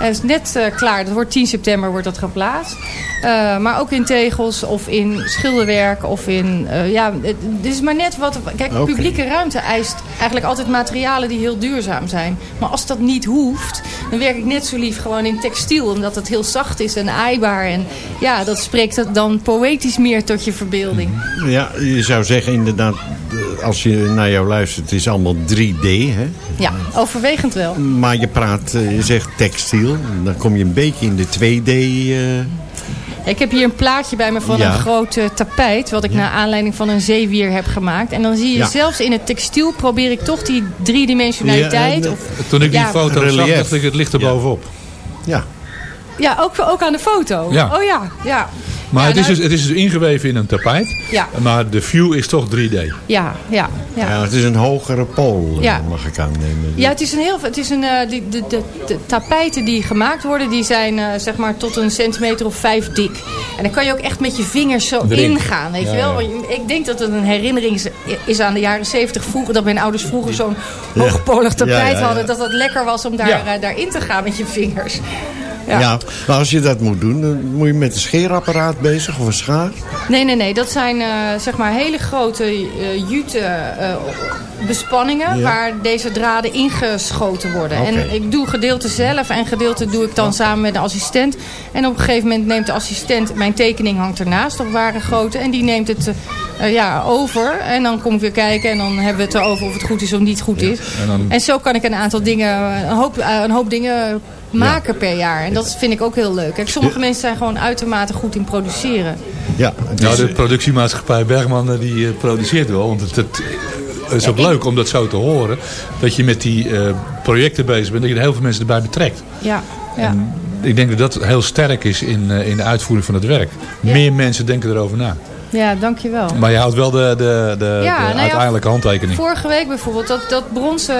En het is net eh, klaar. Dat wordt 10 september wordt dat geplaatst. Eh, maar ook in tegels of in schilderwerk of in... ja, het, het is maar net wat... Kijk, publieke ruimte eist eigenlijk altijd materialen die heel duurzaam zijn. Maar als dat niet hoeft, dan werk ik net zo lief gewoon in textiel. Omdat het heel zacht is en aaibaar. En ja, dat spreekt het dan poëtisch meer tot je verbeelding. Ja, je zou zeggen inderdaad, de- als je naar jou luistert, het is allemaal 3D, hè? Ja, overwegend wel. Maar je praat, eh, je zegt textiel, dan kom je een beetje in de 2D... eh, Ik heb hier een plaatje bij me van Ja. een groot eh, tapijt. Wat ik naar aanleiding van een zeewier heb gemaakt. En dan zie je Ja. zelfs in het textiel probeer ik toch die driedimensionaliteit. Ja, of, Toen ik die foto zag, Relief. dacht ik het ligt er bovenop. Ja. Ja, ook, ook aan de foto. Ja. Oh ja, ja. Maar Ja, het, is nou- dus, het is dus ingeweven in een tapijt. Ja. Maar de view is toch 3D. Ja, ja, ja. ja. het is een hogere pool, eh, Ja. mag ik aannemen. Ja, het is een heel. Het is een. eh, die, de, de, de tapijten die gemaakt worden, die zijn eh, zeg maar tot een centimeter of vijf dik. En dan kan je ook echt met je vingers zo ingaan, weet Ja, je wel? Want Ik denk dat het een herinnering is, is aan de jaren zeventig vroeger, dat mijn ouders vroeger zo'n Ja. hoogpolig tapijt Ja, ja, ja. hadden, dat het lekker was om daar, Ja. daarin te gaan met je vingers. Ja. maar als je dat moet doen, dan moet je met een scheerapparaat bezig of een schaar. Nee, nee, nee. Dat zijn eh, zeg maar hele grote eh jute eh, bespanningen Ja. waar deze draden ingeschoten worden. En ik doe gedeelte zelf en gedeelte doe ik dan samen met de assistent. En op een gegeven moment neemt de assistent, mijn tekening hangt ernaast op ware grootte. En die neemt het ja, over. En dan kom ik weer kijken en dan hebben we het erover of het goed is of niet goed is. En dan- En zo kan ik een aantal dingen, een hoop, een hoop dingen maken per jaar. En dat vind ik ook heel leuk. Kijk, sommige mensen zijn gewoon uitermate goed in produceren. Ja, Nou, de productiemaatschappij Bergman eh, die eh, produceert wel. Want het, het, het is ook leuk om dat zo te horen. Dat je met die eh, projecten bezig bent. Dat je er heel veel mensen erbij betrekt. Ja, ja. Ik denk dat dat heel sterk is in, eh, in de uitvoering van het werk. Meer mensen denken erover na. Ja, dankjewel. Maar je houdt wel de, de, de, Ja, de nou ja, uiteindelijke handtekening. Vorige week bijvoorbeeld, dat, dat bronzen,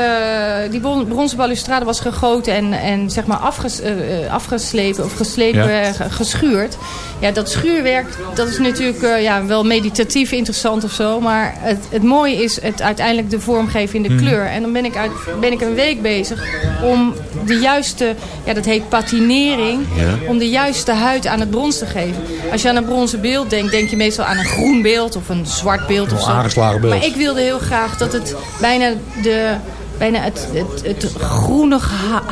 die bron- bronzen balustrade was gegoten en, en zeg maar afges, eh, eh, afgeslepen of geslepen, Ja. eh, ge- geschuurd. Ja, dat schuurwerk, dat is natuurlijk ja, wel meditatief interessant of zo. Maar het, het mooie is het uiteindelijk de vormgeven in de Mhm. kleur. En dan ben ik, uit, ben ik een week bezig om de juiste, ja dat heet patinering, om de juiste huid aan het brons te geven. Als je aan een bronzen beeld denkt, denk je meestal aan een groen beeld of een zwart beeld of zo. aangeslagen beeld. Maar ik wilde heel graag dat het bijna de bijna het, het, het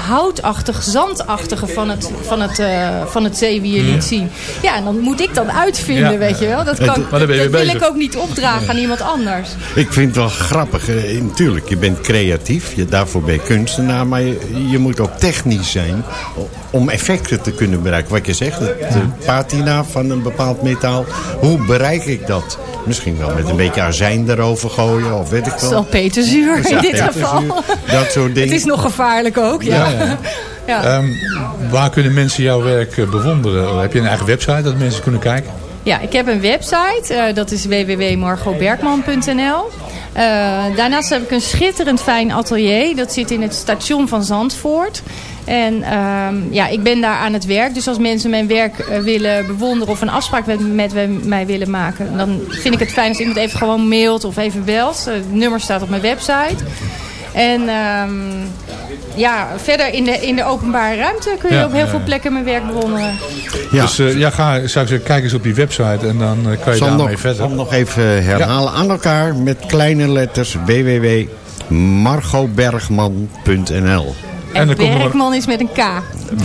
houtachtig, zandachtige van het, van het, eh, van het zeewier Ja. liet zien. Ja, en dan moet ik dat uitvinden, Ja. weet je wel. Dat, kan, dat wil ik ook niet opdragen aan iemand anders. Ik vind het wel grappig. eh, Natuurlijk, je bent creatief. Je, daarvoor ben je kunstenaar. Maar je, je moet ook technisch zijn om effecten te kunnen bereiken. Wat je zegt, de patina van een bepaald metaal. Hoe bereik ik dat? Misschien wel met een beetje azijn erover gooien of weet ik wel. Salpeterzuur in dit geval. Dat soort dingen. Het is nog gevaarlijk ook, ja. Ja. Ehm, waar kunnen mensen jouw werk eh, bewonderen? Heb je een eigen website dat mensen kunnen kijken? Ja, ik heb een website. eh, dat is www.margotbergman.nl. Eh, daarnaast heb ik een schitterend fijn atelier. Dat zit in het station van Zandvoort. En ehm, ja, ik ben daar aan het werk. Dus als mensen mijn werk willen bewonderen of een afspraak met, met mij willen maken... dan vind ik het fijn als iemand even gewoon mailt of even belt. Het nummer staat op mijn website. En ehm, ja, verder in de, in de openbare ruimte kun je Ja, op heel veel plekken mijn werk bewonderen. Dus eh, ja, ga, zou ik zeggen, kijk eens op die website en dan eh, kan je daarmee nog, verder. zal nog even herhalen. Aan elkaar met kleine letters www.margotbergman.nl En, een- Bergman is met een K.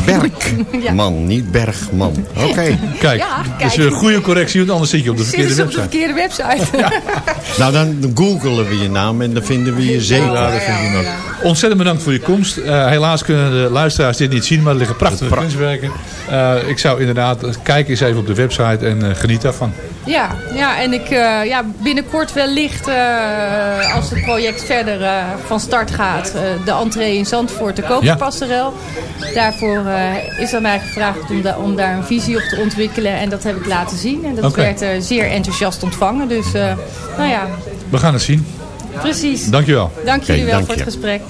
Bergman, niet Bergman. Oké. Kijk, Ja, dus kijk. een goede correctie, want anders zit je op de verkeerde dus op de website. verkeerde website. Nou, dan googelen we je naam en dan vinden we je zeker. Ja, dat vind ik ook. Ontzettend bedankt voor je komst. Eh, helaas kunnen de luisteraars dit niet zien, maar er liggen prachtige kunstwerken. Eh, ik zou inderdaad, eh, kijk eens even op de website en geniet daarvan. Ja, ja en ik, eh, ja, binnenkort wellicht, eh, als het project verder eh, van start gaat, eh, de entree in Zandvoort, de koperpasserel. Daarvoor eh, is aan mij gevraagd om, da- om daar een visie op te ontwikkelen en dat heb ik laten zien. En dat werd eh, zeer enthousiast ontvangen. Dus, eh, nou ja, We gaan het zien. precies. Dankjewel. Dank jullie wel dank voor het je. gesprek.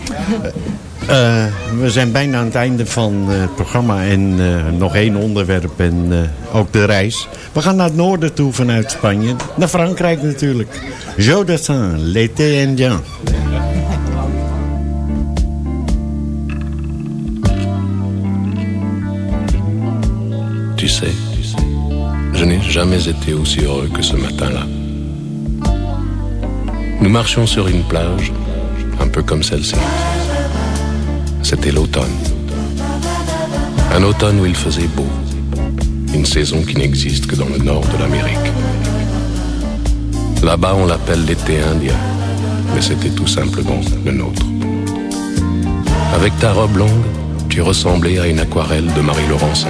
Eh, we zijn bijna aan het einde van eh, het programma en eh, nog één onderwerp en eh, ook de reis. We gaan naar het noorden toe vanuit Spanje. Naar Frankrijk natuurlijk. Joe Dassin, l'été indien. Tu sais, je n'ai jamais été aussi heureux que ce matin-là. Nous marchions sur une plage, un peu comme celle-ci. C'était l'automne. Un automne où il faisait beau. Une saison qui n'existe que dans le nord de l'Amérique. Là-bas, on l'appelle l'été indien, mais c'était tout simplement le nôtre. Avec ta robe longue, tu ressemblais à une aquarelle de Marie Laurencin.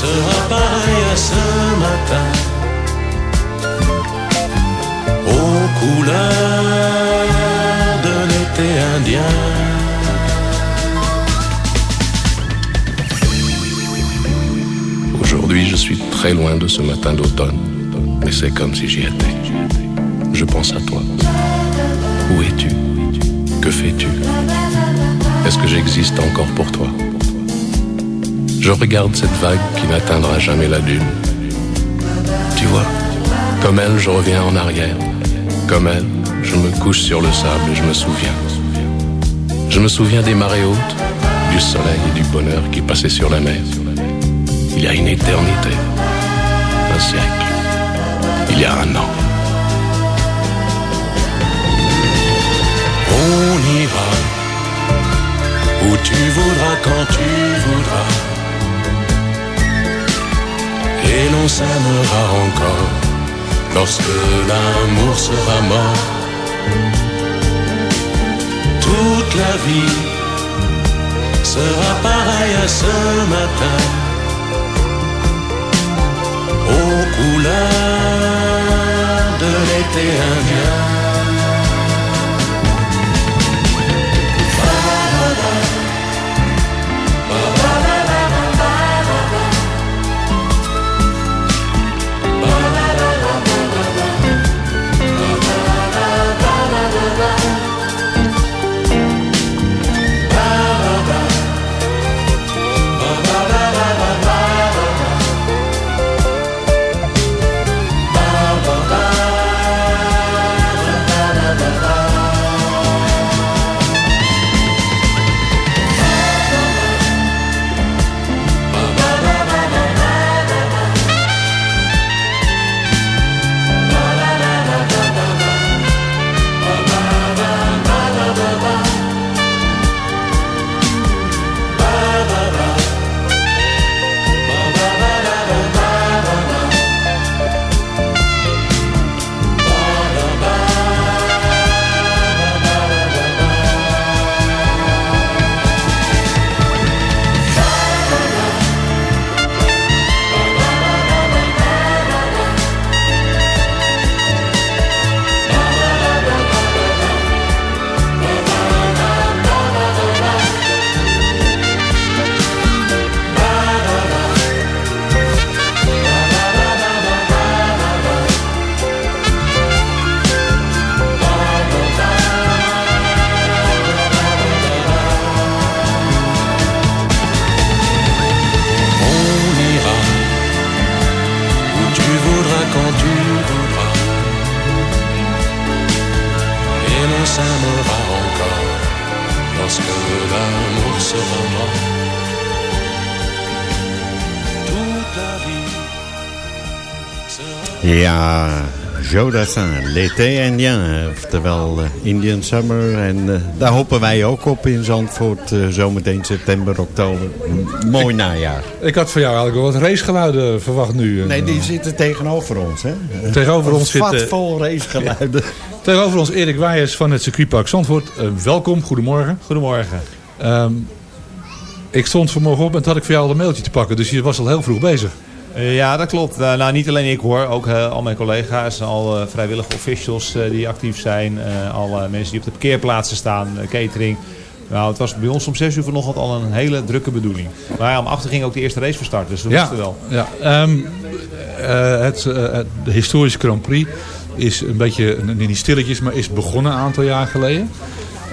sera pareil à ce matin aux couleurs de l'été indien. Aujourd'hui, je suis très loin de ce matin d'automne, mais c'est comme si j'y étais. Je pense à toi. Où es-tu? Que fais-tu? Est-ce que j'existe encore pour toi? Je regarde cette vague qui n'atteindra jamais la dune. Tu vois, comme elle, je reviens en arrière. Comme elle, je me couche sur le sable et je me souviens. Je me souviens des marées hautes, du soleil et du bonheur qui passaient sur la mer. Il y a une éternité, un siècle, il y a un an. On ira où tu voudras quand tu voudras. Et l'on s'aimera encore lorsque l'amour sera mort. Toute la vie sera pareille à ce matin aux couleurs de l'été indien. Joe Dassin, l'été indien, oftewel eh, Indian Summer. En eh, daar hoppen wij ook op in Zandvoort, eh, zometeen september, oktober. M- mooi najaar. Ik had van jou eigenlijk wel wat racegeluiden verwacht nu. Nee, die zitten tegenover ons, hè? Tegenover ons Een vat zit... eh, vol racegeluiden. Tegenover ons Erik Wijers van het circuitpark Zandvoort. Welkom, goedemorgen. Goedemorgen. Ehm, ik stond vanmorgen op en toen had ik voor jou al een mailtje te pakken. Dus je was al heel vroeg bezig. Eh, ja, dat klopt. Eh, nou, niet alleen ik hoor. Ook eh, al mijn collega's, al eh, vrijwillige officials eh, die actief zijn. eh, al eh, mensen die op de parkeerplaatsen staan, catering. Nou, het was bij ons om 6 uur vanochtend al een hele drukke bedoeling. Maar ja, om 8 uur ging ook de eerste race van start. Dus we Ja, wisten wel. ja. Ehm, eh, het, eh, de historische Grand Prix is een beetje, niet stilletjes, maar is begonnen een aantal jaar geleden.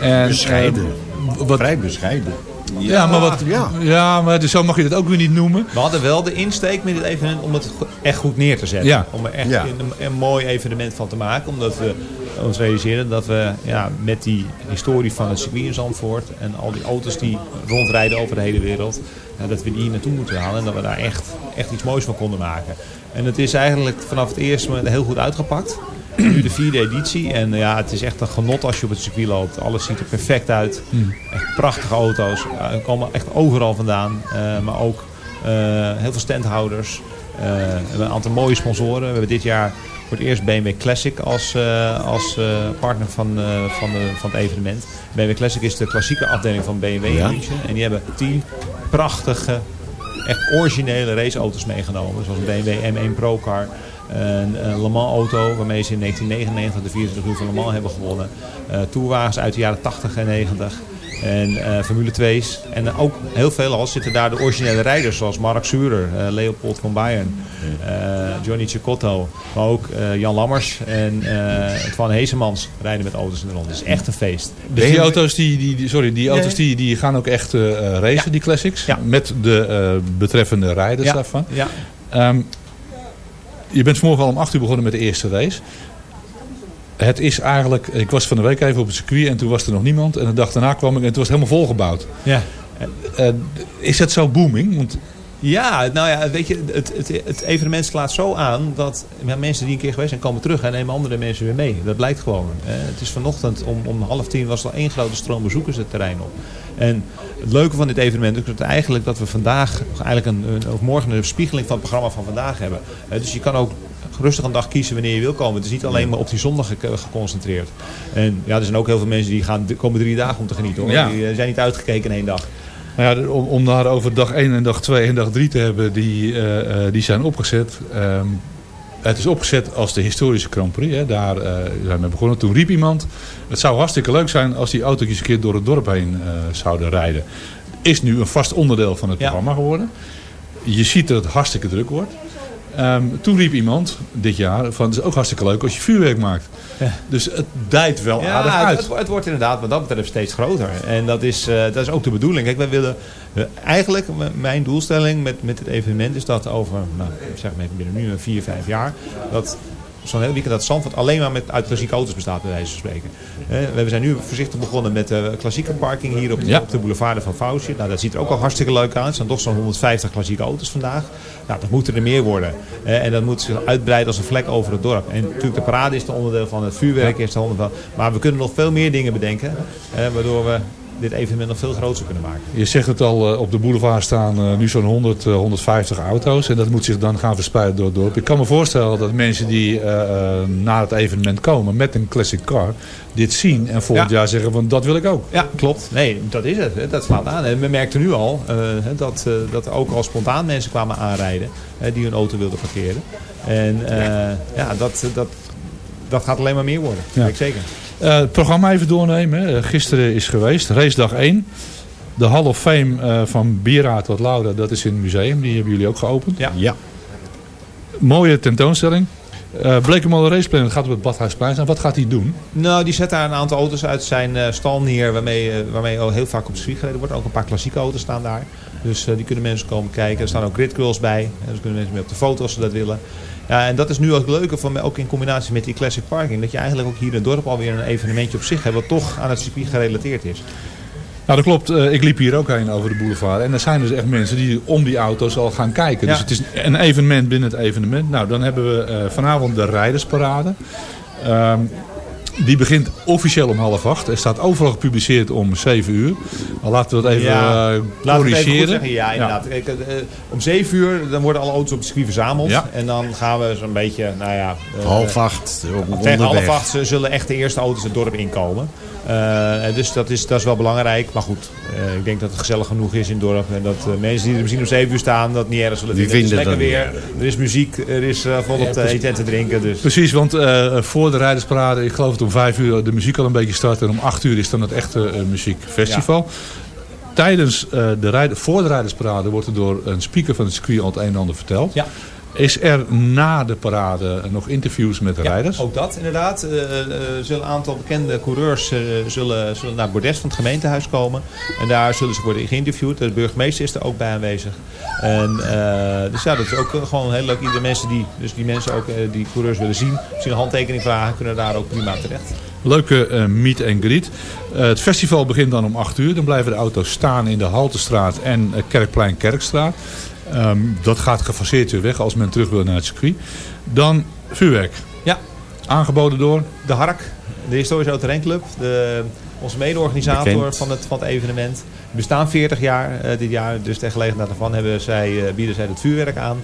En, Bescheiden. eh, wat, Vrij bescheiden. Ja, maar wat, ja. ja, maar dus zo mag je dat ook weer niet noemen. We hadden wel de insteek met dit evenement om het echt goed neer te zetten. Ja. Om er echt Ja. een, een mooi evenement van te maken. Omdat we ons realiseren dat we ja, met die historie van het circuit in Zandvoort... en al die auto's die rondrijden over de hele wereld... ja, dat we die hier naartoe moeten halen. En dat we daar echt, echt iets moois van konden maken. En het is eigenlijk vanaf het eerste moment heel goed uitgepakt. Nu de vierde editie. En ja, het is echt een genot als je op het circuit loopt. Alles ziet er perfect uit. Echt prachtige auto's. Ja, Ze komen echt overal vandaan. Eh, maar ook eh, heel veel standhouders. Eh, we hebben een aantal mooie sponsoren. We hebben dit jaar voor het eerst BMW Classic als, eh, als eh, partner van, eh, van, de, van het evenement. BMW Classic is de klassieke afdeling van BMW in Ja. En die hebben tien prachtige, echt originele raceauto's meegenomen. Zoals een BMW M1 Pro Car. Een, een Le Mans auto waarmee ze in 1999 de 24 uur van Le Mans hebben gewonnen. Eh tourwagens uit de jaren 80 en 90. En eh, Formule 2's. En ook heel veel al zitten daar de originele rijders. Zoals Mark Surer, eh, Leopold van Bayern, eh, Johnny Cicotto. Maar ook eh, Jan Lammers en eh Twan Heesemans rijden met auto's in de rond. Het is echt een feest. Dus die auto's, die, die, sorry, die auto's die, die gaan ook echt eh, eh, racen, Ja. die classics. Ja. Met de eh, betreffende rijders Ja. daarvan. Ja. Ehm, je bent vanmorgen al om 8 uur begonnen met de eerste race. Het is eigenlijk, ik was van de week even op het circuit en toen was er nog niemand. En de dag daarna kwam ik en het was helemaal volgebouwd. Ja. Eh, is het zo booming? Want Ja, nou ja, weet je, het, het, het evenement slaat zo aan dat ja, mensen die een keer geweest zijn komen terug en nemen andere mensen weer mee. Dat blijkt gewoon. Eh, het is vanochtend om, om half tien was er al één grote stroom bezoekers het terrein op. En het leuke van dit evenement is dat eigenlijk dat we vandaag eigenlijk een, een- of morgen een spiegeling van het programma van vandaag hebben. Eh, dus je kan ook rustig een dag kiezen wanneer je wil komen. Het is niet alleen maar op die zondag ge- geconcentreerd. En ja, er zijn ook heel veel mensen die gaan komen drie dagen om te genieten. Hoor. Ja. Die eh, zijn niet uitgekeken in één dag. Nou ja, om, om daar over dag 1 en dag 2 en dag 3 te hebben, die, eh, eh, die zijn opgezet. Ehm, het is opgezet als de historische Grand Prix. Hè. Daar eh, zijn we begonnen. Toen riep iemand, het zou hartstikke leuk zijn als die autootjes een keer door het dorp heen zouden rijden. Is nu een vast onderdeel van het Ja. programma geworden. Je ziet dat het hartstikke druk wordt. Ehm, toen riep iemand dit jaar van het is ook hartstikke leuk als je vuurwerk maakt. Ja. Dus het dijt wel aardig uit. het, het, het wordt inderdaad wat dat betreft steeds groter. En dat is, eh, dat is ook de bedoeling. Kijk, wij willen eh, eigenlijk, mijn doelstelling met, met het evenement is dat over, nou, zeg maar binnen nu een vier, vijf jaar, dat zo'n heel weekend dat Zandvoort alleen maar met uit klassieke auto's bestaat, bij wijze van spreken. Eh, we zijn nu voorzichtig begonnen met de klassieke parking hier op, de- Ja. op de boulevard van Fausje. Nou, dat ziet er ook al hartstikke leuk uit. Er zijn toch zo'n 150 klassieke auto's vandaag. Nou, dat moeten er meer worden. Eh, en dat moet zich uitbreiden als een vlek over het dorp. En natuurlijk de parade is een onderdeel van, het vuurwerk is een onderdeel. Maar we kunnen nog veel meer dingen bedenken, eh, waardoor we dit evenement nog veel groter kunnen maken. Je zegt het al, eh, op de boulevard staan eh, nu zo'n 100, eh, 150 auto's. En dat moet zich dan gaan verspreiden door het dorp. Ik kan me voorstellen dat mensen die eh, eh, naar het evenement komen met een classic car... dit zien en volgend Ja. jaar zeggen van dat wil ik ook. Ja, klopt. Nee, dat is het. Dat slaat aan. En we merkten nu al eh, dat, eh, dat er ook al spontaan mensen kwamen aanrijden eh, die hun auto wilden parkeren. En eh, ja, dat, dat, dat gaat alleen maar meer worden. Ja. Ik zeker. Eh, het programma even doornemen. hè. Gisteren is geweest, race dag 1. De Hall of Fame eh, van Biera tot Lauda, dat is in het museum. Die hebben jullie ook geopend. Ja. Ja. Mooie tentoonstelling. Eh Blekemolen Raceplan gaat op het Badhuisplein staan. Wat gaat hij doen? Nou, die zet daar een aantal auto's uit zijn eh, stal neer waarmee, waarmee al heel vaak op de circuit gereden wordt. Ook een paar klassieke auto's staan daar. Dus eh, die kunnen mensen komen kijken. Er staan ook gridgirls bij. En dus kunnen mensen mee op de foto als ze dat willen. Ja, en dat is nu ook het leuke, van, ook in combinatie met die classic parking. Dat je eigenlijk ook hier in het dorp alweer een evenementje op zich hebt wat toch aan het circuit gerelateerd is. Nou, dat klopt. Eh, ik liep hier ook heen over de boulevard. En er zijn dus echt mensen die om die auto's al gaan kijken. Ja. Dus het is een evenement binnen het evenement. Nou, dan hebben we eh, vanavond de rijdersparade. Ehm, die begint officieel om half acht. Er staat overal gepubliceerd om 7 uur. Maar laten we dat even Ja, eh, Laten we het even corrigeren. zeggen. Ja, inderdaad. Kijk, eh, eh, om 7 uur dan worden alle auto's op het circuit verzameld. Ja. En dan gaan we zo'n beetje, nou ja... Half acht Tegen half acht zullen echt de eerste auto's het dorp inkomen. Eh, dus dat is, dat is wel belangrijk. Maar goed, eh, ik denk dat het gezellig genoeg is in het dorp. En dat eh, mensen die er misschien om 7 uur staan, dat niet erg zullen Die vinden. Het is lekker dat weer. niet Er is muziek, er is eh, volop te eten en te drinken. Dus. Precies, want eh, voor de rijdersparade, ik geloof dat om 5 uur de muziek al een beetje start. En om 8 uur is dan het echte eh, muziekfestival. Tijdens eh, de rijder, voor de rijdersparade wordt er door een speaker van het circuit al het een en ander verteld. Ja. Is er na de parade nog interviews met de rijders? Ook dat inderdaad. Er zullen een aantal bekende coureurs zullen, zullen naar het bordes van het gemeentehuis komen. En daar zullen ze worden geïnterviewd. De burgemeester is er ook bij aanwezig. En, dus ja, dat is ook gewoon heel leuk. Iedere mensen die, dus die mensen ook die coureurs willen zien, misschien een handtekening vragen, kunnen daar ook prima terecht. Leuke meet en greet. Het festival begint dan om 8 uur. Dan blijven de auto's staan in de Haltestraat en Kerkplein Kerkstraat. Ehm, dat gaat gefaseerd weer weg als men terug wil naar het circuit. Dan vuurwerk. Ja. Aangeboden door? De Hark, de Historische Autorenclub, de, onze mede-organisator van het, van het evenement. We bestaan 40 jaar eh, dit jaar, dus ter gelegenheid daarvan hebben zij, eh, bieden zij het vuurwerk aan.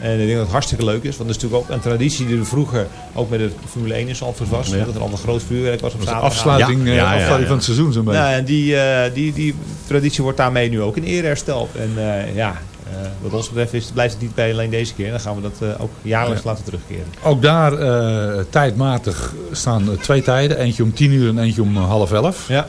En ik denk dat het hartstikke leuk is, want het is natuurlijk ook een traditie die er vroeger ook met de Formule 1 in Zandvoort was. Ja. Dat er al een groot vuurwerk was op Dat zaterdag. afsluiting, Ja, eh, ja, afsluiting van het seizoen zo'n beetje. Nou, en die, die, die traditie wordt daarmee nu ook in ere hersteld. En ja, wat ons betreft is, blijft het niet bij alleen deze keer. Dan gaan we dat eh, ook jaarlijks laten terugkeren. Ook daar eh, tijdmatig staan eh, twee tijden. Eentje om 10 uur en eentje om eh, half elf. Ja.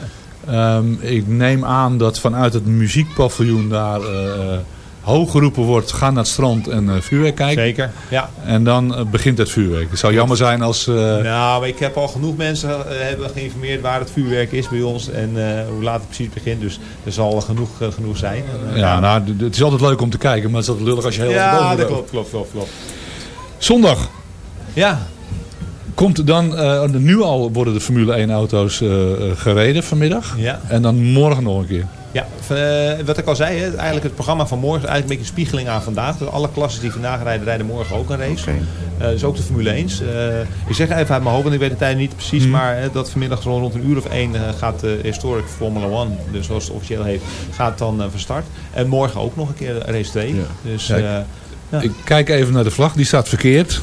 Ehm, ik neem aan dat vanuit het muziekpaviljoen daar eh, eh, hoog geroepen wordt. Ga naar het strand en eh, vuurwerk kijken. Zeker, ja. En dan eh, begint het vuurwerk. Het zou jammer zijn als... eh, Nou, ik heb al genoeg mensen hebben geïnformeerd waar het vuurwerk is bij ons en hoe laat het precies begint. Dus er zal genoeg, genoeg zijn. En, ja, nou, het is altijd leuk om te kijken, maar het is altijd lullig als je heel ja, boven dat klopt, klopt, klopt, klopt. Zondag Ja, komt dan, eh, nu al worden de Formule 1 auto's eh, eh, gereden vanmiddag. ja. En dan morgen nog een keer. Ja, wat ik al zei, hè, eigenlijk het programma van morgen is eigenlijk een beetje een spiegeling aan vandaag. Dus alle klassen die vandaag rijden, rijden morgen ook een race. Eh, dus ook de Formule 1. Eh, ik zeg even uit mijn hoofd, want ik weet de tijd niet precies. Mhm. Maar dat vanmiddag rond, rond een uur of één eh, gaat de Historic Formula 1, dus zoals het officieel heet, gaat dan van start. En morgen ook nog een keer race 2. Ja. Dus Ja, ik- kijk even naar de vlag, die staat verkeerd.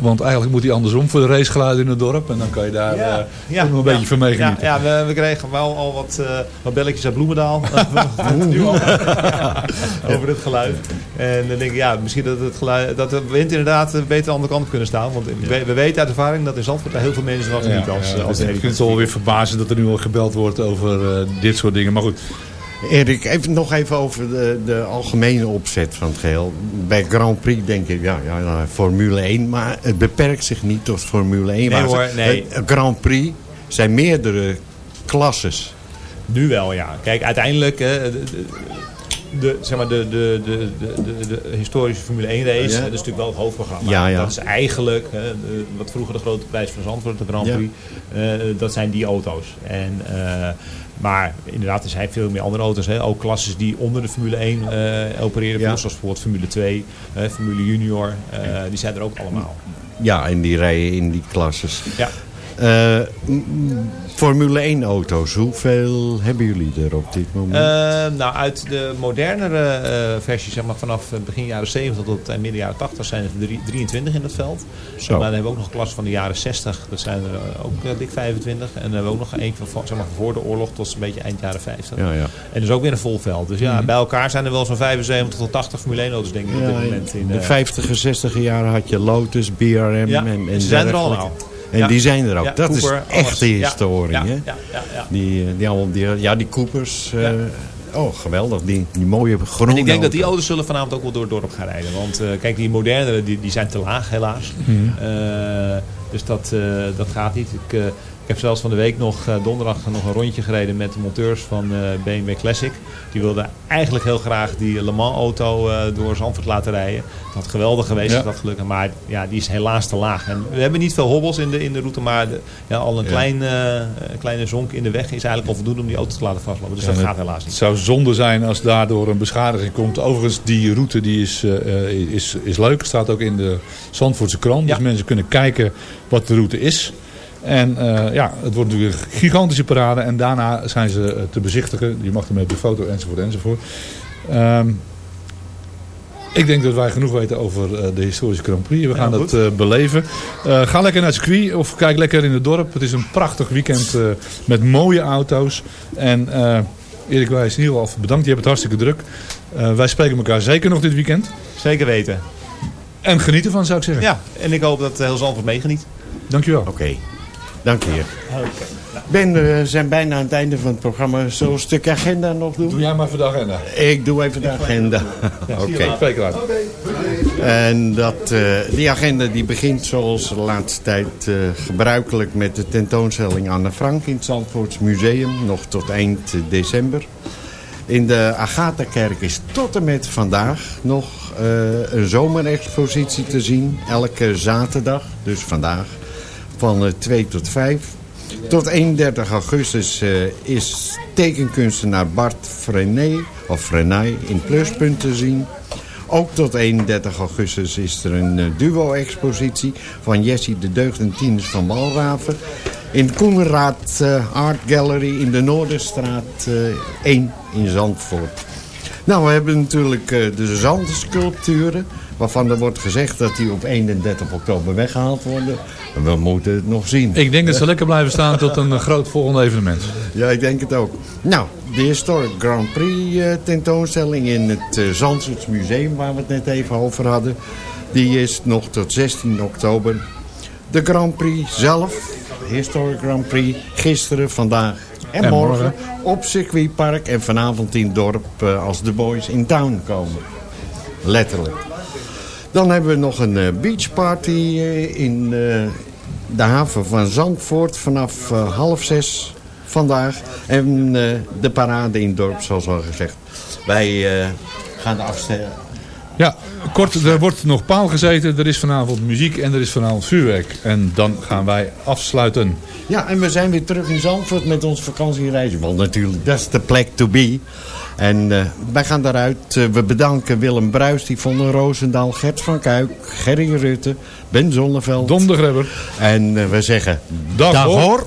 Want eigenlijk moet die andersom voor de racegeluiden in het dorp. En dan kan je daar eh, nog een beetje van meegenieten. ja we, we kregen wel al wat, eh, wat belletjes uit Bloemendaal. nu over het geluid. En dan denk ik, ja, misschien dat, het geluid, dat de wind inderdaad beter aan de andere kant op kunnen staan. Want we, we weten uit ervaring dat in Zandvoort daar heel veel mensen van genieten. als, als de ik vind het wel weer verbazend dat er nu al gebeld wordt over eh, dit soort dingen. Maar goed, Erik, even, nog even over de, de algemene opzet van het geheel. Bij Grand Prix denk ik, ja, ja, ja, Formule 1. Maar het beperkt zich niet tot Formule 1. Nee hoor, nee. Grand Prix zijn meerdere klasses. Nu wel, ja. Kijk, uiteindelijk... eh, de, de, de, zeg maar de, de, de, de, de, historische Formule 1 race, Ja. dat is natuurlijk wel het hoofdprogramma. Ja, ja. Dat is eigenlijk, hè, de- wat vroeger de grote prijs van Zandvoort, de Grand. Prix, eh, dat zijn die auto's. En, eh, maar inderdaad, er zijn veel meer andere auto's. Hè. Ook klasses die onder de Formule 1 eh, opereren, Ja. zoals bijvoorbeeld Formule 2, eh, Formule Junior, eh, die zijn er ook allemaal. Ja, en die rijden in die klasses. Ja. M- Formule 1 auto's, hoeveel hebben jullie er op dit moment? Eh, nou, uit de modernere eh versie, zeg maar vanaf begin jaren 70 tot eh, midden jaren 80 zijn er drie- 23 in het veld. Zo. Maar dan hebben we ook nog een klas van de jaren 60, dat zijn er ook dik 25. En dan hebben we ook nog eentje van zeg maar, voor de oorlog tot een beetje eind jaren 50. ja, ja. En dus ook weer een vol veld. Dus ja, Mhm. bij elkaar zijn er wel zo'n 75 tot 80 Formule 1 auto's denk ik op dit moment. In, de eh, 50 en 60 jaren had je Lotus, BRM en, en ze zijn er allemaal. En Ja. die zijn er ook. Ja, dat Cooper, is alles. Ja, historie. ja, hè? ja, ja, ja. Die, eh, die, allemaal, die, ja, die Coopers. eh. Oh, geweldig. Die, die mooie groene En ik denk dat die auto. auto's zullen vanavond ook wel door het dorp gaan rijden. Want eh, kijk, die modernere die, die zijn te laag helaas. Mhm. Eh, dus dat, eh, dat gaat niet. Ik, eh, Ik heb zelfs van de week nog, eh, donderdag, nog een rondje gereden met de monteurs van eh, BMW Classic. Die wilden eigenlijk heel graag die Le Mans auto eh, door Zandvoort laten rijden. Dat had geweldig geweest, Ja. dat gelukkig. Maar ja, die is helaas te laag. En we hebben niet veel hobbels in de, in de route, maar de- ja, al een Ja. klein, kleine zonk in de weg is eigenlijk al voldoende om die auto te laten vastlopen. Dus dat het- gaat helaas Het niet. zou zonde zijn als daardoor een beschadiging komt. Overigens, die route die is, eh, is, is leuk. Staat ook in de Zandvoortse krant. Dus mensen kunnen kijken wat de route is. En eh, ja, het wordt natuurlijk een gigantische parade. En daarna zijn ze eh, te bezichtigen. Je mag ermee op de foto enzovoort enzovoort. Ehm, ik denk dat wij genoeg weten over eh, de historische Grand Prix. We gaan Ja, dat beleven. Ga lekker naar het circuit of kijk lekker in het dorp. Het is een prachtig weekend met mooie auto's. En Erik Wijs, in ieder geval bedankt. Je hebt het hartstikke druk. Wij spreken elkaar zeker nog dit weekend. Zeker weten. En geniet ervan zou ik zeggen. Ja, en ik hoop dat heel Zandvoort meegeniet. Dankjewel. Oké, dank je. Ben, we zijn bijna aan het einde van het programma. Zullen we een stuk agenda nog doen? Doe jij maar voor de agenda. Ik doe even de agenda. Oké. Spreek eruit. En dat, eh, die agenda die begint zoals de laatste tijd eh, gebruikelijk met de tentoonstelling Anne Frank in het Zandvoorts Museum. Nog tot eind december. In de Agatha-kerk is tot en met vandaag nog eh, een zomerexpositie te zien. Elke zaterdag, dus vandaag, van eh, 2 tot 5. Tot 31 augustus eh, is tekenkunstenaar Bart Frenet, of Frenay in Pluspunt te zien. Ook tot 31 augustus is er een eh, duo-expositie van Jessie de Deugd en Tines van Walraven. In Koenraad eh, Art Gallery in de Noorderstraat eh, 1 in Zandvoort. Nou, we hebben natuurlijk eh, de zandsculpturen. Waarvan er wordt gezegd dat die op 31 oktober weggehaald worden. We moeten het nog zien. Ik denk dat ze lekker blijven staan tot een eh, groot volgende evenement. Ja, ik denk het ook. Nou, de Historic Grand Prix eh, tentoonstelling in het uh, Zandvoorts Museum... waar we het net even over hadden... die is nog tot 16 oktober. De Grand Prix zelf, de Historic Grand Prix... gisteren, vandaag en, En morgen, morgen. op circuitpark... en vanavond in het dorp eh, als de boys in town komen. Letterlijk. Dan hebben we nog een eh, beachparty eh, in eh, de haven van Zandvoort vanaf half zes vandaag. En de parade in het dorp, zoals al gezegd. Wij gaan de afstellen. Ja, kort, er wordt nog paal gezeten. Er is vanavond muziek en er is vanavond vuurwerk. En dan gaan wij afsluiten. Ja, en we zijn weer terug in Zandvoort met onze vakantiereis. Want natuurlijk, dat is de plek to be. En eh, wij gaan daaruit. Eh, we bedanken Willem Bruis, Yvonne Roosendaal, Gert van Kuik, Gerry Rutte, Ben Zonneveld. Dom de Grebber. En eh, we zeggen Dag, dag hoor. hoor.